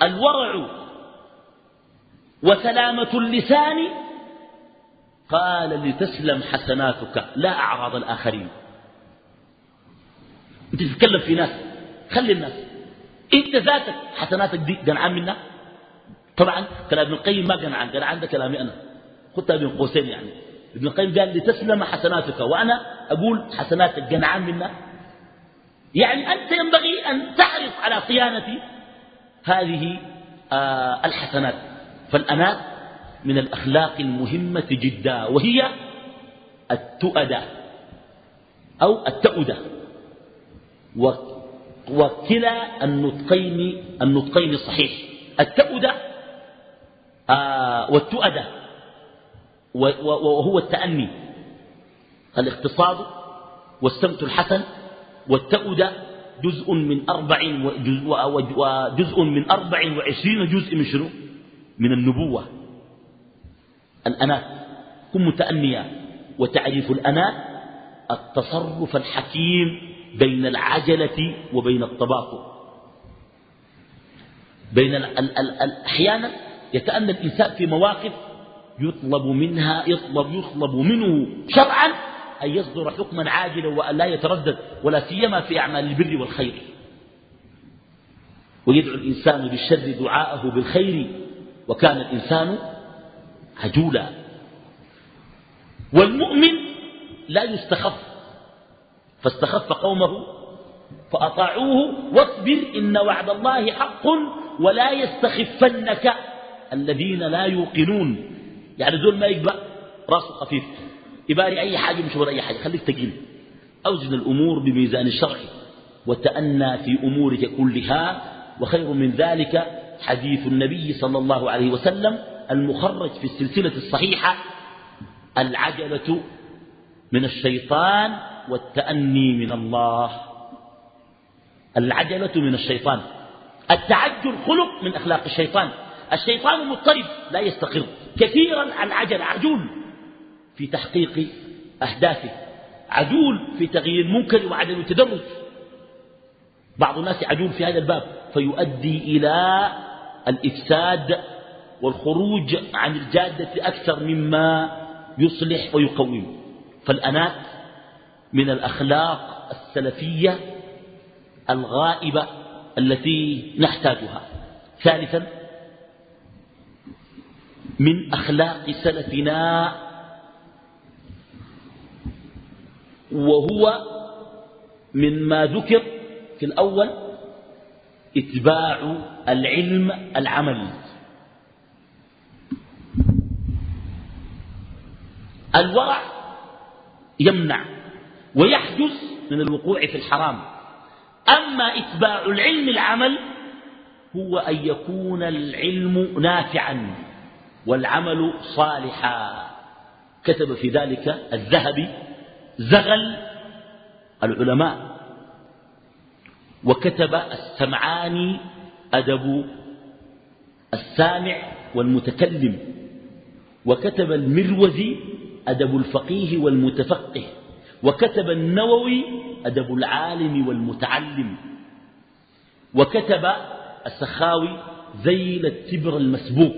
الورع وسلامة اللسان قال لتسلم حسناتك. لا أعراض الآخرين. أنت تتكلم في ناس خلي الناس. أنت ذاتك حسناتك دي قنعان منها؟ طبعا كلام ابن القيم ما قنعان قنعان ده كلامي أنا. خدتها بين قوسين يعني. ابن القيم قال لتسلم حسناتك وأنا أقول حسناتك قنعان منها؟ يعني أنت ينبغي أن تحرص على صيانة هذه آه، الحسنات. فالأنات من الأخلاق المهمة جدا وهي التؤدة أو التؤدة. وكلا النطقين النطقين صحيح. التؤدة آه والتؤدة وهو التأني. الاقتصاد والسمت الحسن والتؤدة جزء من أربع وجزء من أربع وعشرين جزء من شنو؟ من النبوة. الأنات كن متأنيا. وتعريف الأنات التصرف الحكيم بين العجلة وبين التباطؤ بين أحيانا يتأنى الإنسان في مواقف يطلب منها يطلب يطلب منه شرعا أن يصدر حكما عاجلا وأن لا يتردد ولا سيما في أعمال البر والخير. ويدعو الإنسان بالشر دعاءه بالخير وكان الإنسان عجولا. والمؤمن لا يستخف فاستخف قومه فأطاعوه واصبر إن وعد الله حق ولا يستخفنك الذين لا يوقنون. يعني دول ما يقبأ راسه خفيف. يباري أي حاجة مش أي حاجة خليك تقيل. أوزن الأمور بميزان الشرع. وتأنى في أمورك كلها وخير من ذلك حديث النبي صلى الله عليه وسلم المخرج في السلسلة الصحيحة العجلة من الشيطان والتأني من الله. العجلة من الشيطان. التعجل خلق من أخلاق الشيطان. الشيطان مضطرب لا يستقر. كثيرا العجل عجول في تحقيق أهدافه. عجول في تغيير المنكر وعدم التدرج. بعض الناس عجول في هذا الباب فيؤدي إلى الإفساد والخروج عن الجادة أكثر مما يصلح ويقوم فالأنات من الأخلاق السلفية الغائبة التي نحتاجها. ثالثا من أخلاق سلفنا وهو مما ذكر في الأول إتباع العلم العمل الورع يمنع ويحجز من الوقوع في الحرام. أما إتباع العلم العمل هو أن يكون العلم نافعا والعمل صالحا. كتب في ذلك الذهبي زغل العلماء وكتب السمعاني أدب السامع والمتكلم وكتب المروزي أدب الفقيه والمتفقه. وكتب النووي أدب العالم والمتعلم وكتب السخاوي ذيل التبر المسبوق.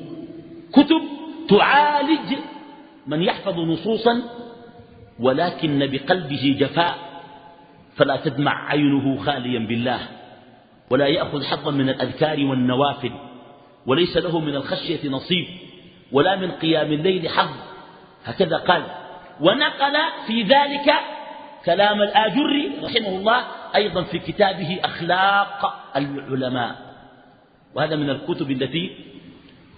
كتب تعالج من يحفظ نصوصا ولكن بقلبه جفاء فلا تدمع عينه خاليا بالله ولا يأخذ حظا من الأذكار والنوافل وليس له من الخشية نصيب ولا من قيام الليل حظ. هكذا قال ونقل في ذلك كلام الآجري رحمه الله أيضا في كتابه أخلاق العلماء. وهذا من الكتب التي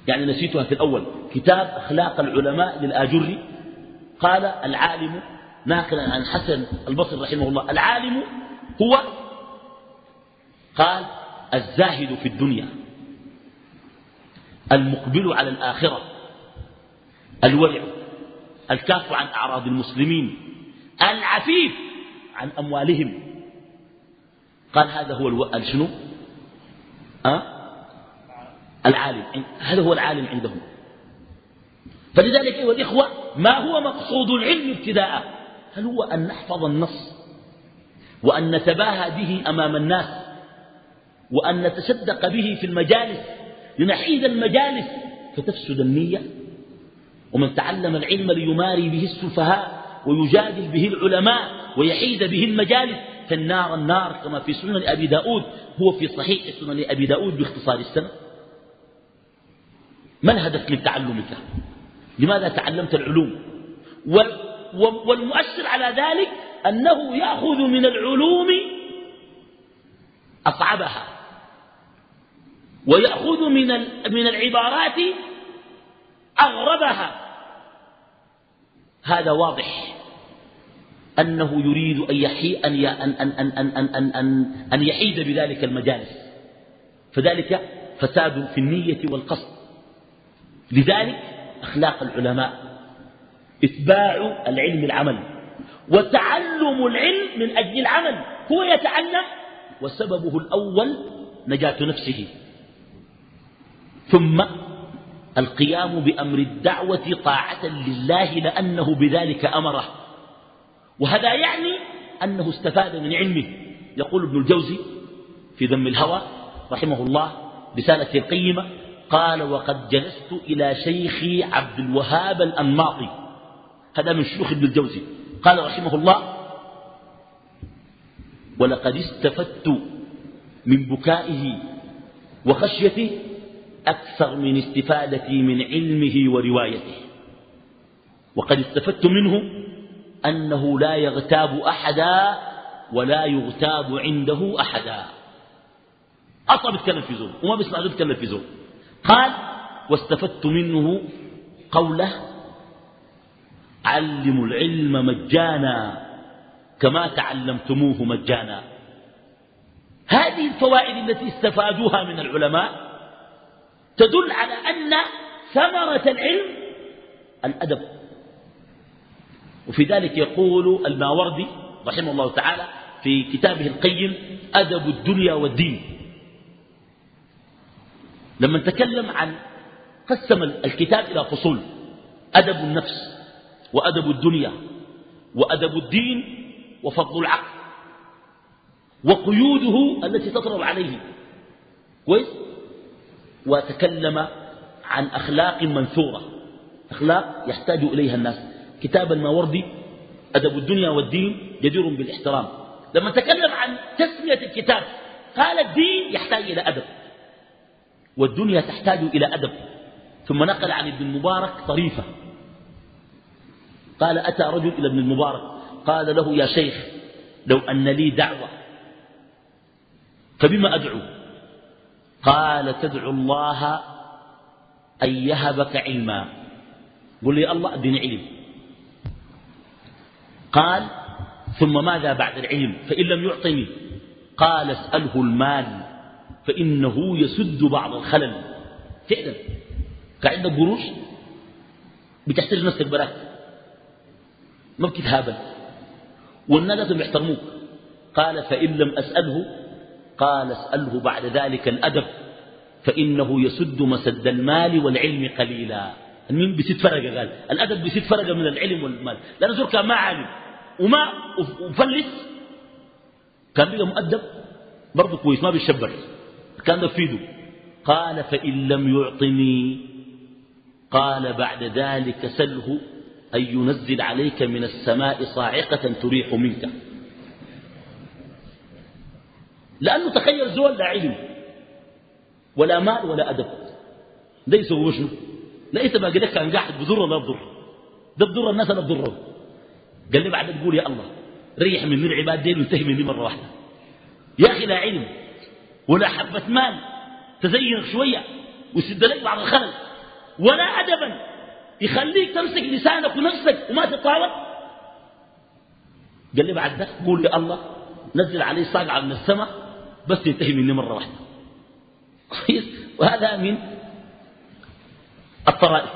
يعني نسيتها في الأول. كتاب أخلاق العلماء للآجري. قال العالم ناقلا عن حسن البصري رحمه الله العالم هو قال الزاهد في الدنيا المقبل على الآخرة الورع الكاف عن أعراض المسلمين العفيف عن أموالهم. قال هذا هو. شنو؟ أه؟ العالم هذا هو العالم عندهم. فلذلك أيها الإخوة ما هو مقصود العلم ابتداء؟ هل هو أن نحفظ النص؟ وأن نتباهى به أمام الناس؟ وأن نتصدق به في المجالس؟ لنحيد المجالس؟ فتفسد النية. ومن تعلم العلم ليماري به السفهاء. ويجادل به العلماء ويحيد به المجالس. فالنار النار كما في سنن أبي داود هو في صحيح سنن أبي داود باختصار السنة ما الهدف من تعلمك لماذا تعلمت العلوم؟ والمؤشر على ذلك أنه يأخذ من العلوم أصعبها ويأخذ من من العبارات أغربها. هذا واضح. أنه يريد أن, يحي أن, أن, أن, أن, أن, أن, أن, أن يحيد بذلك المجالس. فذلك فساد في النية والقصد. لذلك أخلاق العلماء إتباع العلم العمل وتعلم العلم من أجل العمل. هو يتعلم وسببه الأول نجاة نفسه. ثم القيام بأمر الدعوة طاعة لله لأنه بذلك أمره. وهذا يعني أنه استفاد من علمه. يقول ابن الجوزي في ذم الهوى رحمه الله رسالة القيمة قال وقد جلست إلى شيخي عبد الوهاب الأنماطي. هذا من شيوخ ابن الجوزي. قال رحمه الله ولقد استفدت من بكائه وخشيته أكثر من استفادتي من علمه وروايته. وقد استفدت منه أنه لا يغتاب أحدا ولا يغتاب عنده أحدا. أصلا بيتكلم في زور وما بيسمع زور بيتكلم في زور قال واستفدت منه قوله علموا العلم مجانا كما تعلمتموه مجانا. هذه الفوائد التي استفادوها من العلماء تدل على أن ثمرة العلم الأدب. وفي ذلك يقول الماوردي رحمه الله تعالى في كتابه القيم أدب الدنيا والدين. لما تكلم عن قسم الكتاب إلى فصول أدب النفس وأدب الدنيا وأدب الدين وفضل العقل وقيوده التي تطرأ عليه. كويس؟ وتكلم عن أخلاق منثورة أخلاق يحتاج إليها الناس. كتاب الماوردي أدب الدنيا والدين جدير بالاحترام. لما تكلم عن تسمية الكتاب قال الدين يحتاج إلى أدب والدنيا تحتاج إلى أدب. ثم نقل عن ابن المبارك طريفة. قال أتى رجل إلى ابن المبارك قال له يا شيخ لو أن لي دعوة فبما أدعو؟ قال تدعو الله أن يهبك علما. قل لي الله أدني علم. قال ثم ماذا بعد العلم؟ فإن لم يعطني. قال اسأله المال فإنه يسد بعض الخلل. فعلا. عندك قروش بتحتاج نفسك براك ما بتتهابل. والناس بيحترموك قال فإن لم أسأله قال اسأله بعد ذلك الأدب. فإنه يسد مسد المال والعلم قليلا. مين بيسد فرقة قال الأدب بيسد فرقة من العلم والمال. لأن زور كان ما عالم. وما وفلس كان بيقى مؤدب. برضه كويس ما بيشبر كان ده فيده قال فإن لم يعطني. قال بعد ذلك سله أن ينزل عليك من السماء صاعقة تريح منك. لأنه تخيل زول لا علم ولا مال ولا أدب. ده يسوي شنو؟ لا انت ما قلت كان قاعد بضر ولا بضر ده بضر الناس ولا بضرهم قال لي بعد تقول يا الله ريح مني العباد دين وانتهي مني مرة واحدة. يا أخي لا علم ولا حبة مال. تزينك شوية ويسد لك بعض الخلل. ولا أدبا. يخليك تمسك لسانك ونفسك وما تطاول قال لي بعد ده قول يا الله نزل عليه صاقعة من السماء بس ينتهي مني مرة واحدة. كويس وهذا من الطرائف.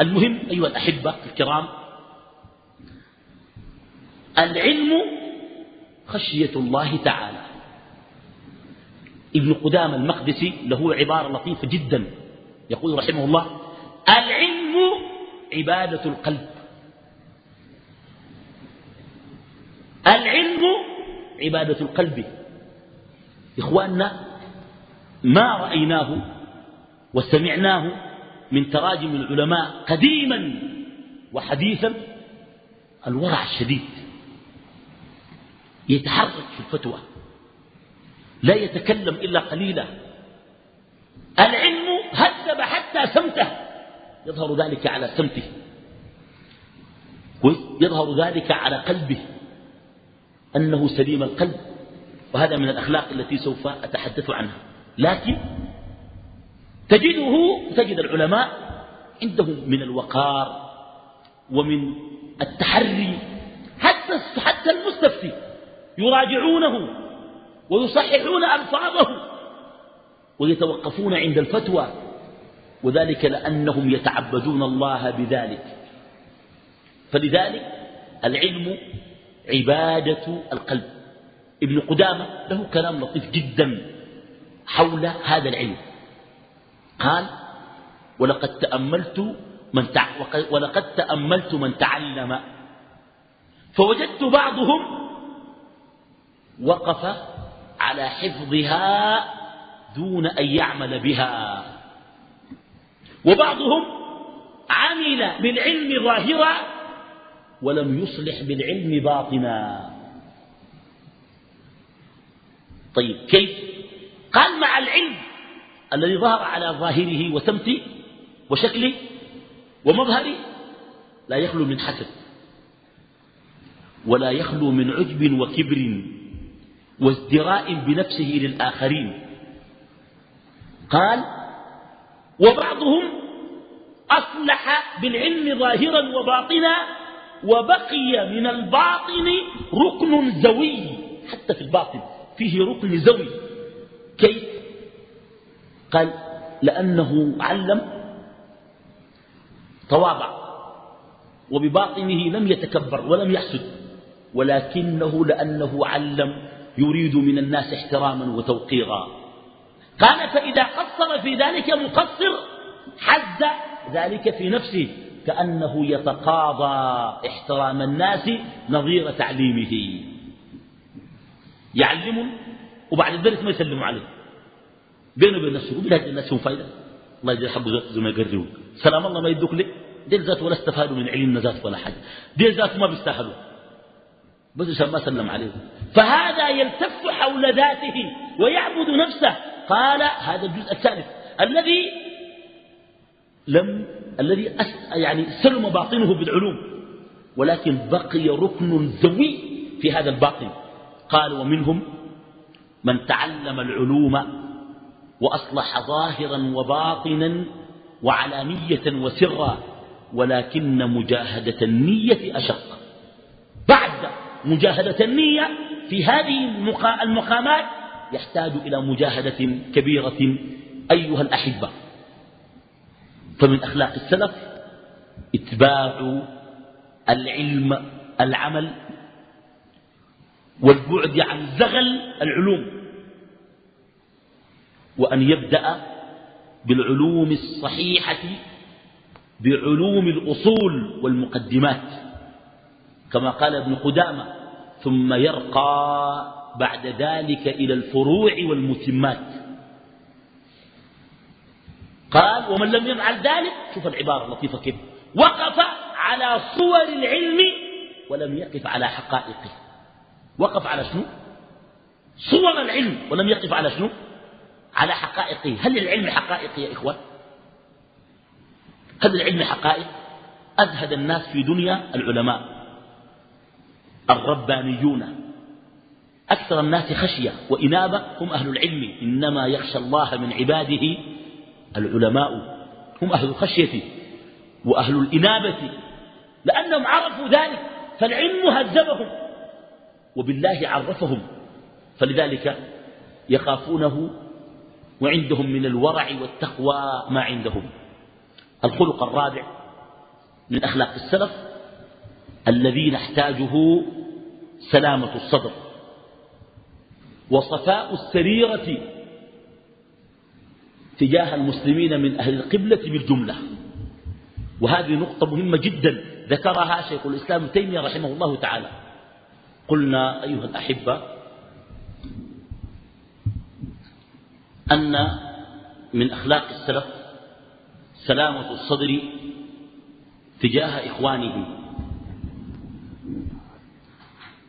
المهم أيها الأحبة الكرام العلم خشية الله تعالى. ابن قدام المقدسي له عبارة لطيفة جدا يقول رحمه الله العلم عبادة القلب. العلم عبادة القلب. إخواننا ما رأيناه وسمعناه من تراجم العلماء قديما وحديثا الورع الشديد يتحرك في الفتوى لا يتكلم إلا قليلا. العلم هذب حتى سمته يظهر ذلك على سمته يظهر ذلك على قلبه أنه سليم القلب وهذا من الأخلاق التي سوف أتحدث عنها. لكن تجده تجد العلماء عندهم من الوقار ومن التحري حتى حتى المستفتي يراجعونه ويصححون ألفاظه ويتوقفون عند الفتوى وذلك لأنهم يتعبدون الله بذلك. فلذلك العلم عبادة القلب. ابن قدامة له كلام لطيف جدا حول هذا العلم. قال ولقد تأملت من تع... ولقد تأملت من تعلم. فوجدت بعضهم وقف على حفظها دون أن يعمل بها. وبعضهم عمل بالعلم ظاهرا ولم يصلح بالعلم باطنا. طيب كيف؟ قال مع العلم الذي ظهر على ظاهره وسمته وشكله ومظهره لا يخلو من حسد ولا يخلو من عجب وكبر وازدراء بنفسه للآخرين قال وبعضهم أصلح بالعلم ظاهرا وباطنا وبقي من الباطن ركن زوي. حتى في الباطن فيه ركن زوي. كيف؟ قال لأنه علم تواضع وبباطنه لم يتكبر ولم يحسد ولكنه لأنه علم يريد من الناس احتراما وتوقيرا. قال فإذا قصر في ذلك مقصر حز ذلك في نفسه كأنه يتقاضى احترام الناس نظير تعليمه. يعلم وبعد الدرس ما يسلموا عليه. بينه وبين نفسه هذه الناس هم فايدة. الله يجزي ذات زي ما يقرروا سلام الله ما يدوك لي. ديل ذات ولا استفادوا من علم ذات ولا حاجة. ديل ذات ما بيستاهلوا. بس عشان ما سلم عليه فهذا يلتف حول ذاته ويعبد نفسه. قال هذا الجزء الثالث. الذي لم الذي يعني سلم باطنه بالعلوم. ولكن بقي ركن زوي في هذا الباطن. قال ومنهم من تعلم العلوم وأصلح ظاهرا وباطنا وعلانية وسرا ولكن مجاهدة النية أشق. بعد مجاهدة النية في هذه المقامات يحتاج إلى مجاهدة كبيرة أيها الأحبة. فمن أخلاق السلف إتباع العلم العمل والبعد عن زغل العلوم. وأن يبدأ بالعلوم الصحيحة بعلوم الأصول والمقدمات كما قال ابن قدامة ثم يرقى بعد ذلك إلى الفروع والمتمات. قال ومن لم يفعل ذلك شوف العبارة اللطيفة كيف وقف على صور العلم ولم يقف على حقائقه. وقف على شنو؟ صور العلم ولم يقف على شنو؟ على حقائقه هل العلم حقائق يا إخوان؟ هل العلم حقائق؟ أزهد الناس في دنيا العلماء. الربانيون. أكثر الناس خشية وإنابة هم أهل العلم. إنما يخشى الله من عباده العلماء. هم أهل الخشية وأهل الإنابة. لأنهم عرفوا ذلك فالعلم هذبهم وبالله عرفهم. فلذلك يخافونه وعندهم من الورع والتقوى ما عندهم. الخلق الرابع من أخلاق السلف الذي نحتاجه سلامة الصدر. وصفاء السريرة تجاه المسلمين من أهل القبلة بالجملة. وهذه نقطة مهمة جدا ذكرها شيخ الإسلام تيمية رحمه الله تعالى. قلنا أيها الأحبة أن من أخلاق السلف سلامة الصدر تجاه إخوانه.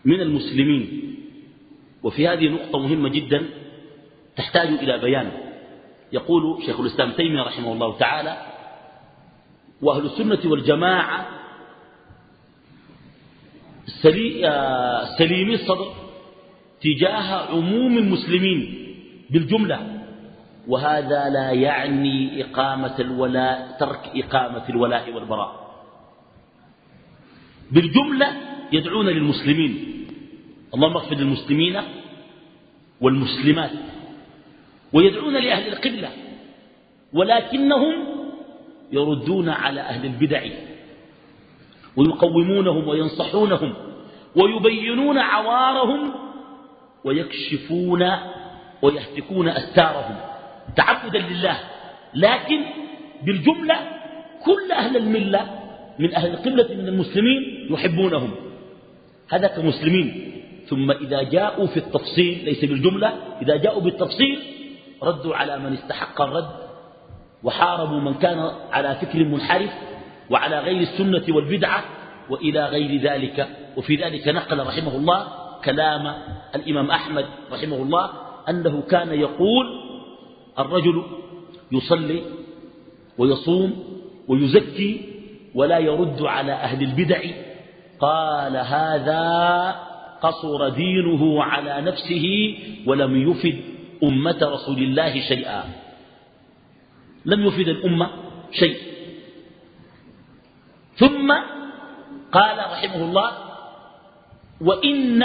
من المسلمين. وفي هذه نقطة مهمة جدا تحتاج إلى بيان. يقول شيخ الإسلام تيمية رحمه الله تعالى وأهل السنة والجماعة سليمي الصدر تجاه عموم المسلمين بالجملة. وهذا لا يعني إقامة الولاء ترك إقامة الولاء والبراء. بالجملة يدعون للمسلمين. اللهم اغفر للمسلمين والمسلمات. ويدعون لأهل القبلة. ولكنهم يردون على أهل البدع. ويقومونهم وينصحونهم. ويبينون عوارهم. ويكشفون ويهتكون أستارهم. تعبدا لله لكن بالجملة كل أهل الملة من أهل القبلة من المسلمين يحبونهم. هذا كمسلمين. ثم إذا جاءوا في التفصيل ليس بالجملة إذا جاءوا بالتفصيل ردوا على من استحق الرد وحاربوا من كان على فكر منحرف وعلى غير السنة والبدعة وإلى غير ذلك. وفي ذلك نقل رحمه الله كلام الإمام أحمد رحمه الله أنه كان يقول الرجل يصلي ويصوم ويزكي ولا يرد على أهل البدع. قال هذا قصر دينه على نفسه ولم يفد أمة رسول الله شيئا. لم يفد الأمة شيء. ثم قال رحمه الله وإن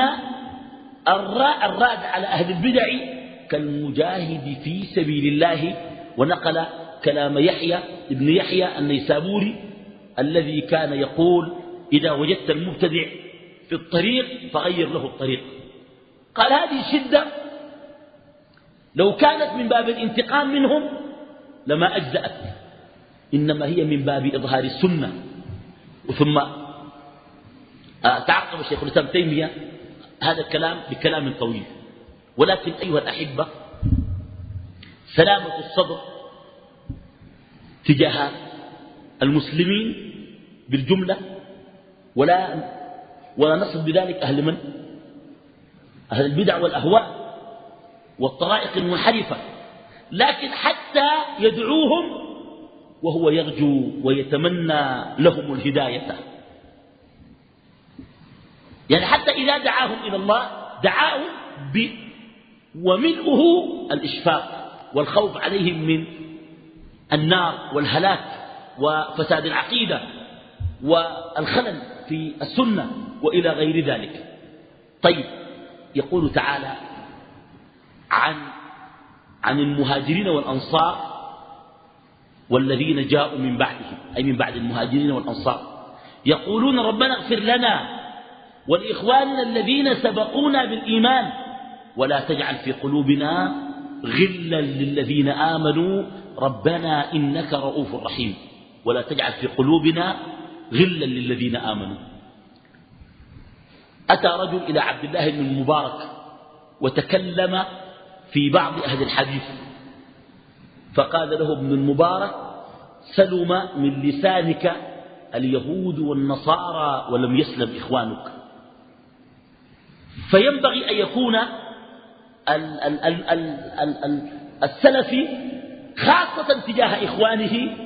الراد على أهل البدع كالمجاهد في سبيل الله ونقل كلام يحيى ابن يحيى النيسابوري الذي كان يقول إذا وجدت المبتدع في الطريق فغير له الطريق. قال هذه الشدة لو كانت من باب الانتقام منهم لما أجزأت إنما هي من باب إظهار السنة. وثم آه، تعقب الشيخ الإسلام تيمية هذا الكلام بكلام طويل. ولكن أيها الأحبة سلامة الصدر تجاه المسلمين بالجملة ولا ولا نصف بذلك أهل من؟ أهل البدع والأهواء والطرائق المنحرفة لكن حتى يدعوهم وهو يرجو ويتمنى لهم الهداية. يعني حتى إذا دعاهم إلى الله دعاهم وملؤه الإشفاق والخوف عليهم من النار والهلاك وفساد العقيدة والخلل في السنة وإلى غير ذلك. طيب يقول تعالى عن عن المهاجرين والأنصار والذين جاءوا من بعدهم أي من بعد المهاجرين والأنصار. يقولون ربنا اغفر لنا ولإخواننا الذين سبقونا بالإيمان. ولا تجعل في قلوبنا غلا للذين آمنوا ربنا إنك رؤوف رحيم. ولا تجعل في قلوبنا غلا للذين آمنوا. أتى رجل إلى عبد الله بن المبارك وتكلم في بعض أهل الحديث. فقال له ابن المبارك سلم من لسانك اليهود والنصارى ولم يسلم إخوانك. فينبغي أن يكون السلفي خاصة تجاه إخوانه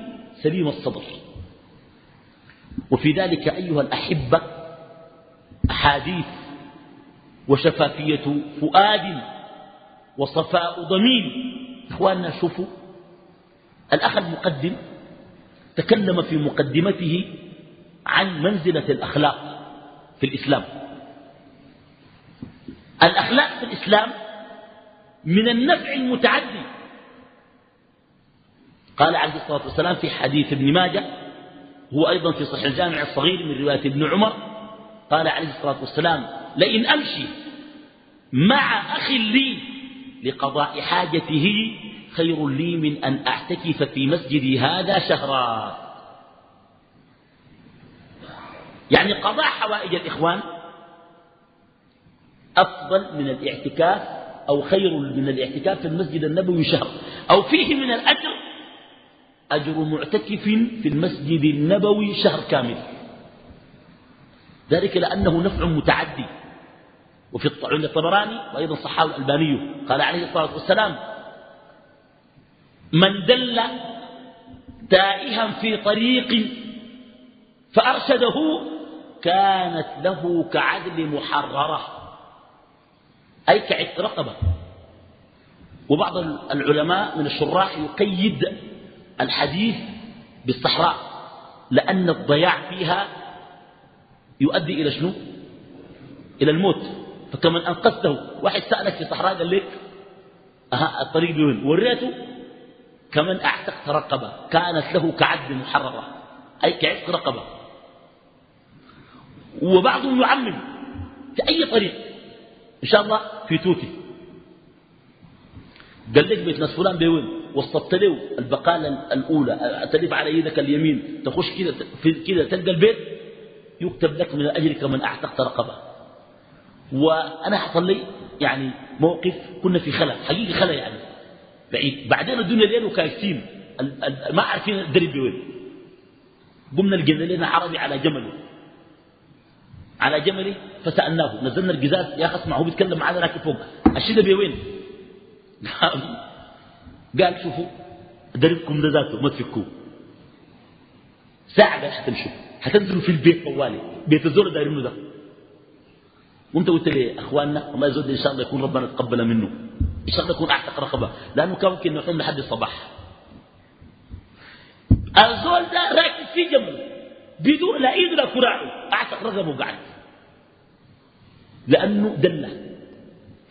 سليم الصدر. وفي ذلك أيها الأحبة أحاديث وشفافية فؤاد وصفاء ضمير. إخواننا شوفوا الأخ المقدم تكلم في مقدمته عن منزلة الأخلاق في الإسلام. الأخلاق في الإسلام من النفع المتعدي. قال عليه الصلاة والسلام في حديث ابن ماجه هو أيضا في صحيح الجامع الصغير من رواية ابن عمر قال عليه الصلاة والسلام لئن أمشي مع أخ لي لقضاء حاجته خير لي من أن أعتكف في مسجدي هذا شهرا. يعني قضاء حوائج الإخوان أفضل من الاعتكاف أو خير من الاعتكاف في المسجد النبوي شهر. أو فيه من الأجر أجر معتكف في المسجد النبوي شهر كامل. ذلك لأنه نفع متعدي. وفي عند الطبراني وأيضا صحاه الألباني قال عليه الصلاة والسلام من دل تائها في طريق فأرشده كانت له كعدل محررة. أي كعتق رقبة. وبعض العلماء من الشراح يقيد الحديث بالصحراء لأن الضياع فيها يؤدي إلى شنو؟ إلى الموت. فكمن أنقذته واحد سألك في صحراء قال لك أها الطريق بوين؟ وريته؟ كمن أعتقت رقبة كانت له كعد محررة. أي كعتق رقبة. وبعضهم يعمم في أي طريق. إن شاء الله في توتي. قال لك بيت ناس فلان بوين وسطت له البقالة الأولى تلف على يدك اليمين تخش كده كده تلقى البيت يكتب لك من الأجر كمن أعتقت رقبة. وأنا حصل لي يعني موقف كنا في خلا حقيقي خلا يعني. بعيد. بعدين الدنيا لين وكايسين ما عارفين الدرب وين قمنا لقينا لنا عربي على جمل على جمله فسألناه نزلنا القزاز يا أخي اسمع هو بيتكلم معنا راكب فوق. الشدة بوين قال شوفوا دربكم ده ذاته ما تفكوه. ساعة قال حتمشوا. حتنزلوا في البيت طوالي. بيت الزور دايرينه ده. وانت قلت لي أخواننا وما يزود إن شاء الله يكون ربنا تقبل منه. إن شاء الله يكون أعتق رقبة. لأنه كان ممكن نحوم لحد الصباح. الزول ده راكب في جنبه بدون لا إيد ولا كراعه أعتق رقبة وقعد لأنه دله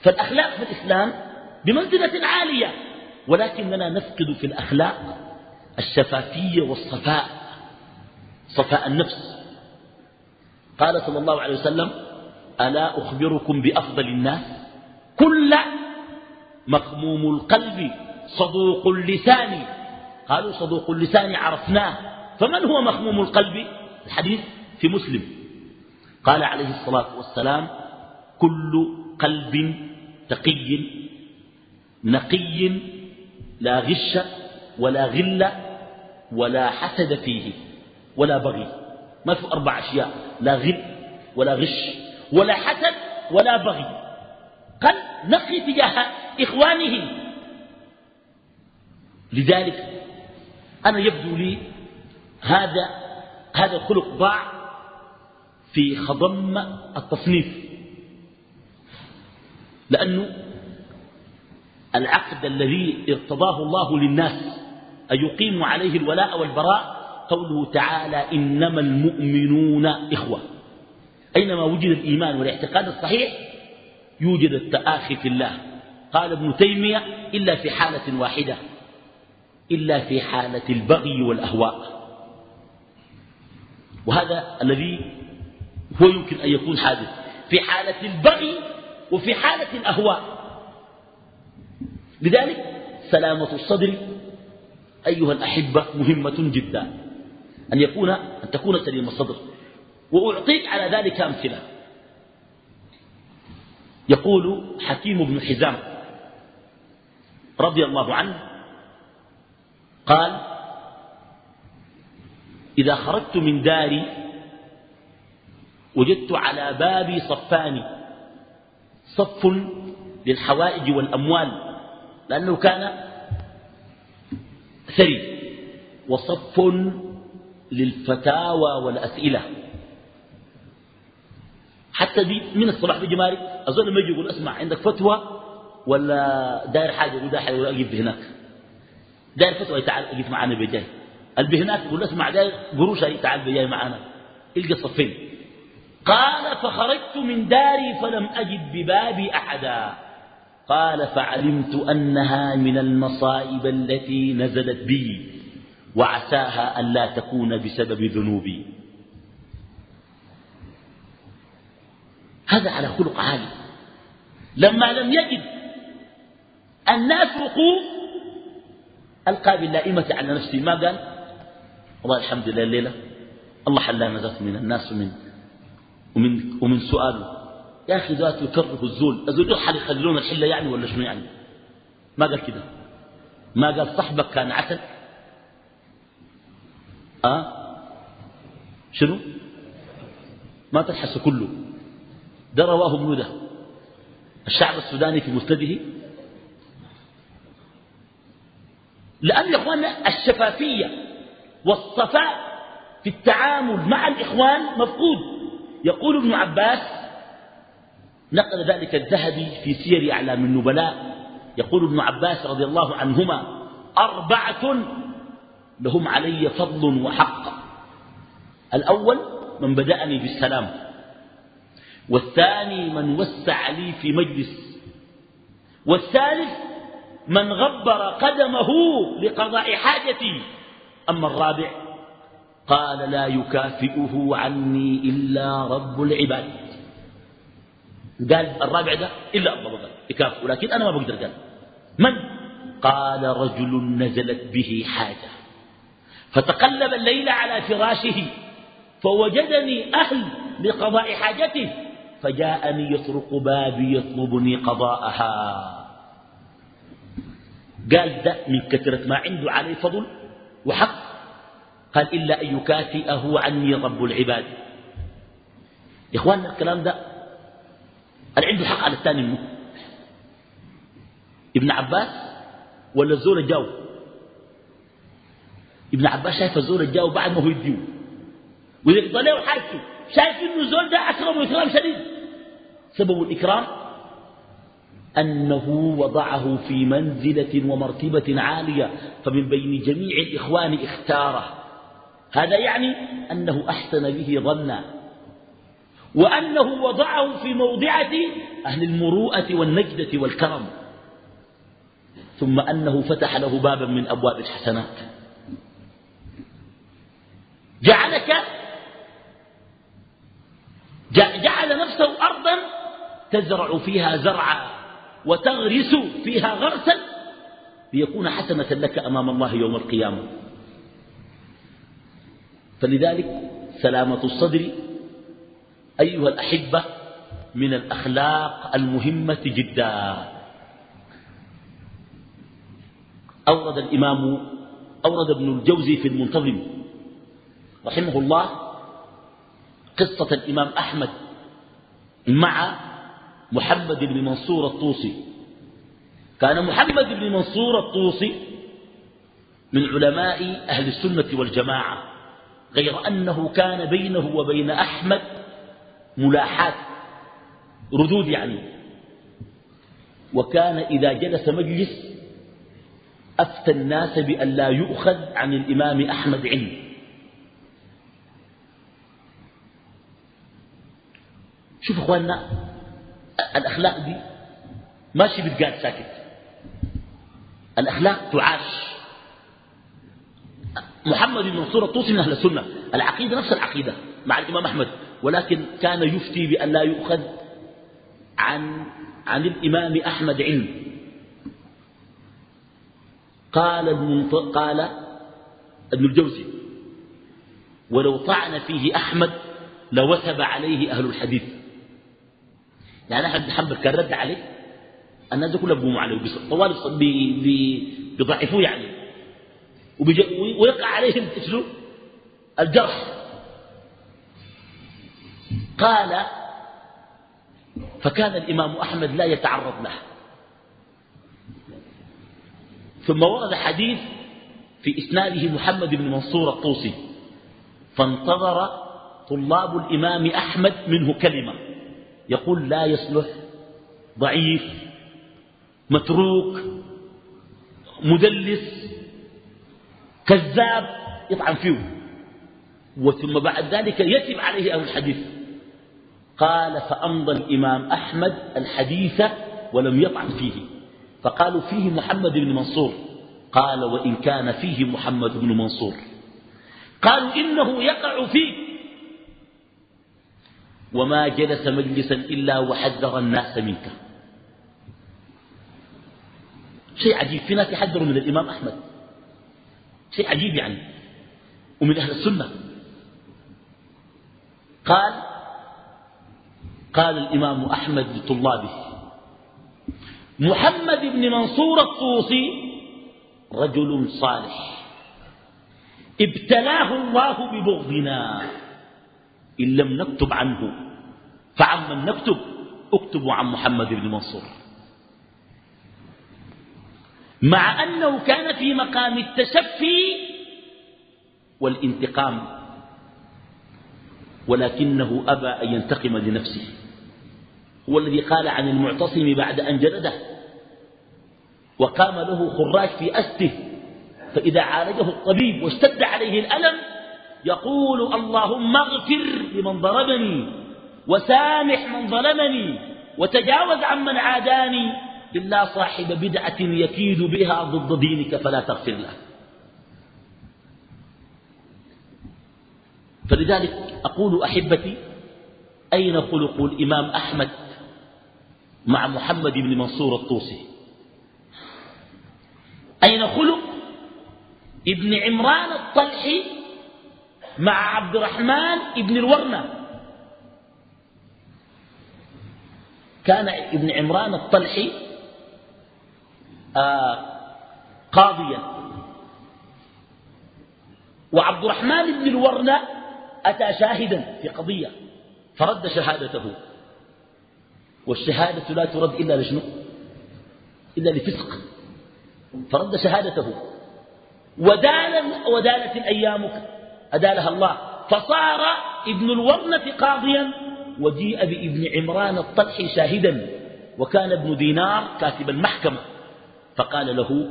فالأخلاق في الإسلام بمنزلة عالية. ولكننا نفقد في الأخلاق الشفافية والصفاء صفاء النفس. قال صلى الله عليه وسلم ألا أخبركم بأفضل الناس؟ كل مخموم القلب صدوق اللسان. قالوا صدوق اللسان عرفناه. فمن هو مخموم القلب؟ الحديث في مسلم. قال عليه الصلاة والسلام كل قلب تقي نقي لا غش ولا غل ولا حسد فيه ولا بغي. ما في أربع أشياء. لا غل ولا غش ولا حسد ولا بغي. قل نقي تجاه إخوانه. لذلك أنا يبدو لي هذا هذا الخلق ضاع في خضم التصنيف. لأنه العقد الذي ارتضاه الله للناس أن يقيموا عليه الولاء والبراء قوله تعالى إنما المؤمنون إخوة. أينما وجد الإيمان والاعتقاد الصحيح يوجد التآخي في الله. قال ابن تيمية إلا في حالة واحدة إلا في حالة البغي والأهواء. وهذا الذي هو يمكن أن يكون حادث. في حالة البغي وفي حالة الأهواء. لذلك سلامة الصدر أيها الأحبة مهمة جدا. أن يكون أن تكون سليم الصدر. وأعطيك على ذلك أمثلة. يقول حكيم بن حزام رضي الله عنه قال إذا خرجت من داري وجدت على بابي صفان صف للحوائج والأموال لأنه كان ثري وصف للفتاوى والأسئلة. حتى دي من الصباح بيجي مالك أظن لما يجي يقول اسمع عندك فتوى ولا داير حاجة؟ يقول داير حاجة أجيب هناك داير فتوى تعال أجيب معانا بجاي اللي هناك يقول اسمع داير قروش تعال بجاي معانا. القى الصفين قال فخرجت من داري فلم أجد ببابي أحدا. قال فعلمت أنها من المصائب التي نزلت بي وعساها ألا تكون بسبب ذنوبي. هذا على خلق عالي. لما لم يجد الناس وقوف ألقى باللائمة على نفسه ما قال؟ والله الحمد لله الليلة الله حلا نجاة من الناس ومن ومن, ومن سؤاله يا أخي ذات يكره الزول الزول يحل يخلون الحلة يعني ولا شنو يعني؟ ما قال كده. ما قال صحبك كان عسل؟ أه؟ شنو؟ ما تلحس كله. ده رواه ابن الشعب السوداني في مسنده. لأن يا إخواننا الشفافية والصفاء في التعامل مع الإخوان مفقود. يقول ابن عباس نقل ذلك الذهبي في سير أعلام النبلاء يقول ابن عباس رضي الله عنهما أربعة لهم علي فضل وحق. الأول من بدأني بالسلام والثاني من وسع لي في مجلس والثالث من غبر قدمه لقضاء حاجتي. أما الرابع قال لا يكافئه عني إلا رب العباد. قال الرابع ده إلا الله قال يكافئه لكن أنا ما بقدر قال من؟ قال رجل نزلت به حاجة. فتقلب الليل على فراشه فوجدني أهل لقضاء حاجته فجاءني يطرق بابي يطلبني قضاءها. قال ده من كثرة ما عنده عليه فضل وحق. قال إلا أن يكافئه عني رب العباد. يا إخواننا الكلام ده اللي عنده حق على الثاني منه. ابن عباس ولا الزول جاو؟ ابن عباس شايف الزول جاو بعد ما هو يديو. ويقضى له حاجته شايف إنه الزول ده أكرم اكرام شديد. سبب الإكرام أنه وضعه في منزلة ومرتبة عالية فمن بين جميع الإخوان اختاره. هذا يعني أنه أحسن به ظنا وأنه وضعه في موضعة أهل المروءة والنجدة والكرم ثم أنه فتح له بابا من أبواب الحسنات. جعلك جعل نفسه أرضا تزرع فيها زرعا وتغرس فيها غرسا ليكون حسنة لك أمام الله يوم القيامة. فلذلك سلامة الصدر أيها الأحبة من الأخلاق المهمة جدا. أورد الإمام أورد ابن الجوزي في المنتظم رحمه الله قصة الإمام أحمد مع محمد بن منصور الطوسي. كان محمد بن منصور الطوسي من علماء أهل السنة والجماعة. غير أنه كان بينه وبين أحمد ملاحات ردود يعني. وكان إذا جلس مجلس أفتى الناس بأن لا يؤخذ عن الإمام أحمد علم. شوف أخواننا الأخلاق دي ماشي بتقال ساكت. الأخلاق تعاش. محمد بن منصور الطوسي من أهل السنة. العقيدة نفس العقيدة مع الإمام أحمد. ولكن كان يفتي بأن لا يؤخذ عن عن الإمام أحمد علم. قال المنط... قال ابن الجوزي ولو طعن فيه أحمد لوثب عليه أهل الحديث. يعني أحمد بن حنبل كان رد عليه. الناس كلها بقوموا عليه. بيضعفوه يعني. ويقع عليهم شنو الجرح. قال فكان الإمام أحمد لا يتعرض له. ثم ورد حديث في إسناده محمد بن منصور الطوسي. فانتظر طلاب الإمام أحمد منه كلمة. يقول لا يصلح ضعيف متروك مدلس. كذاب يطعن فيه. وثم بعد ذلك يتب عليه أهل الحديث. قال فأمضى الإمام أحمد الحديث ولم يطعن فيه. فقالوا فيه محمد بن منصور. قال وإن كان فيه محمد بن منصور. قالوا إنه يقع فيه. وما جلس مجلسا إلا وحذر الناس منك. شيء عجيب. في ناس يحذروا من الإمام أحمد. شيء عجيب يعني. ومن أهل السنة. قال قال الإمام أحمد لطلابه محمد بن منصور الطوسي رجل صالح ابتلاه الله ببغضنا إن لم نكتب عنه فعمن نكتب اكتبوا عن محمد بن منصور. مع أنه كان في مقام التشفي والانتقام ولكنه أبى أن ينتقم لنفسه. هو الذي قال عن المعتصم بعد أن جلده وقام له خراج في أسته فإذا عالجه الطبيب واشتد عليه الألم يقول اللهم اغفر لمن ضربني وسامح من ظلمني وتجاوز عمن عاداني إلا صاحب بدعة يكيد بها ضد دينك فلا تغفر له. فلذلك أقول أحبتي أين خلق الإمام أحمد مع محمد بن منصور الطوسي؟ أين خلق ابن عمران الطلحي مع عبد الرحمن ابن الورنة؟ كان ابن عمران الطلحي آه قاضيا. وعبد الرحمن بن الورنة أتى شاهدا في قضية فرد شهادته. والشهادة لا ترد إلا لشنو؟ إلا لفسق. فرد شهادته. ودال ودالت الأيام أدالها الله. فصار ابن الورنة قاضيا وجيء بابن عمران الطلحي شاهدا. وكان ابن دينار كاتب المحكمة. فقال له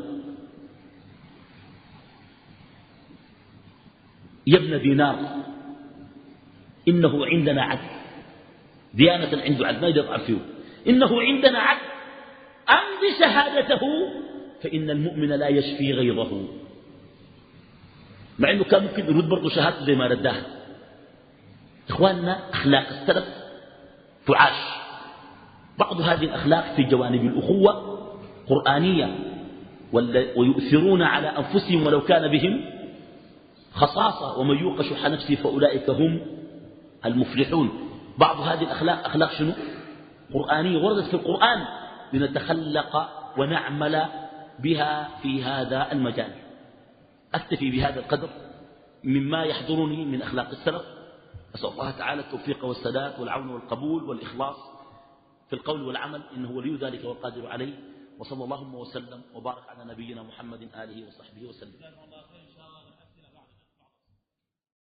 يا ابن دينار إنه عندنا عدل ديانة عنده عدل ما يضعف فيه إنه عندنا عدل أمضي شهادته فإن المؤمن لا يشفي غيره. مع أنه كان ممكن يرد برضه شهادته زي ما رداها إخواننا أخلاق السلف تعاش بعض هذه الأخلاق في جوانب الأخوة قرآنية ويؤثرون على أنفسهم ولو كان بهم خصاصة ومن يوق شح نفسه فأولئك هم المفلحون. بعض هذه الأخلاق أخلاق شنو؟ قرآنية. وردت في القرآن لنتخلق ونعمل بها في هذا المجال. أكتفي بهذا القدر مما يحضرني من أخلاق السلف. أسأل الله تعالى التوفيق والسداد والعون والقبول والإخلاص في القول والعمل. إنه ولي ذلك والقادر عليه. وصلى اللهم وسلم وبارك على نبينا محمد آله وصحبه وسلم.